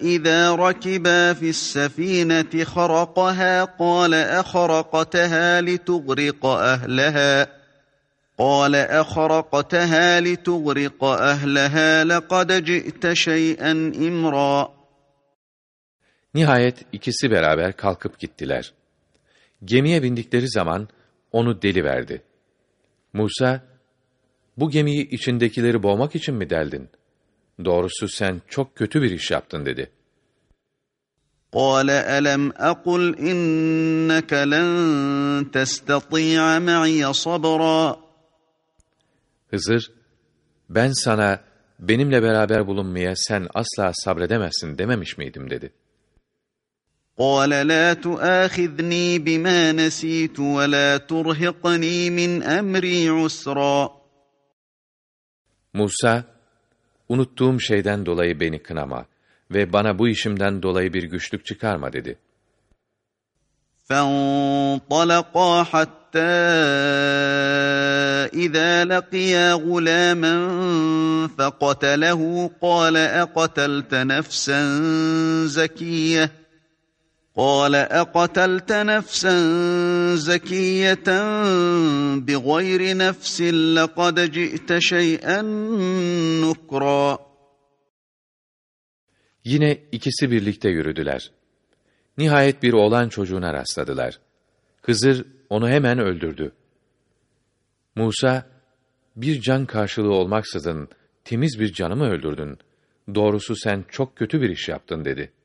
إذا ركبا في السفينة خرقها قال أخرقتها لتغرق أهلها قال أخرقتها لتغرق أهلها لقد جئت شيئا إمرا Nihayet ikisi beraber kalkıp gittiler. Gemiye bindikleri zaman onu deli verdi. Musa, bu gemiyi içindekileri boğmak için mi deldin? Doğrusu sen çok kötü bir iş yaptın dedi. قال ألم أقل إنك لن تستطيع معي صبرا Hızır, ben sana benimle beraber bulunmaya sen asla sabredemezsin dememiş miydim dedi. قال لا تؤاخذني بما نسيت ولا ترهقني من أمري عسرا Musa, unuttuğum şeyden dolayı beni kınama ve bana bu işimden dolayı bir güçlük çıkarma dedi. فانطلقا حتى إذا لقيا غلاما فقتله قال أقتلت نفسا زكية قال أقتلت نفسا زكية بغير نفس لقد جئت شيئا نكرا Yine ikisi birlikte yürüdüler. Nihayet bir oğlan çocuğuna rastladılar. Hızır onu hemen öldürdü. Musa, bir can karşılığı olmaksızın temiz bir canı mı öldürdün? Doğrusu sen çok kötü bir iş yaptın dedi.''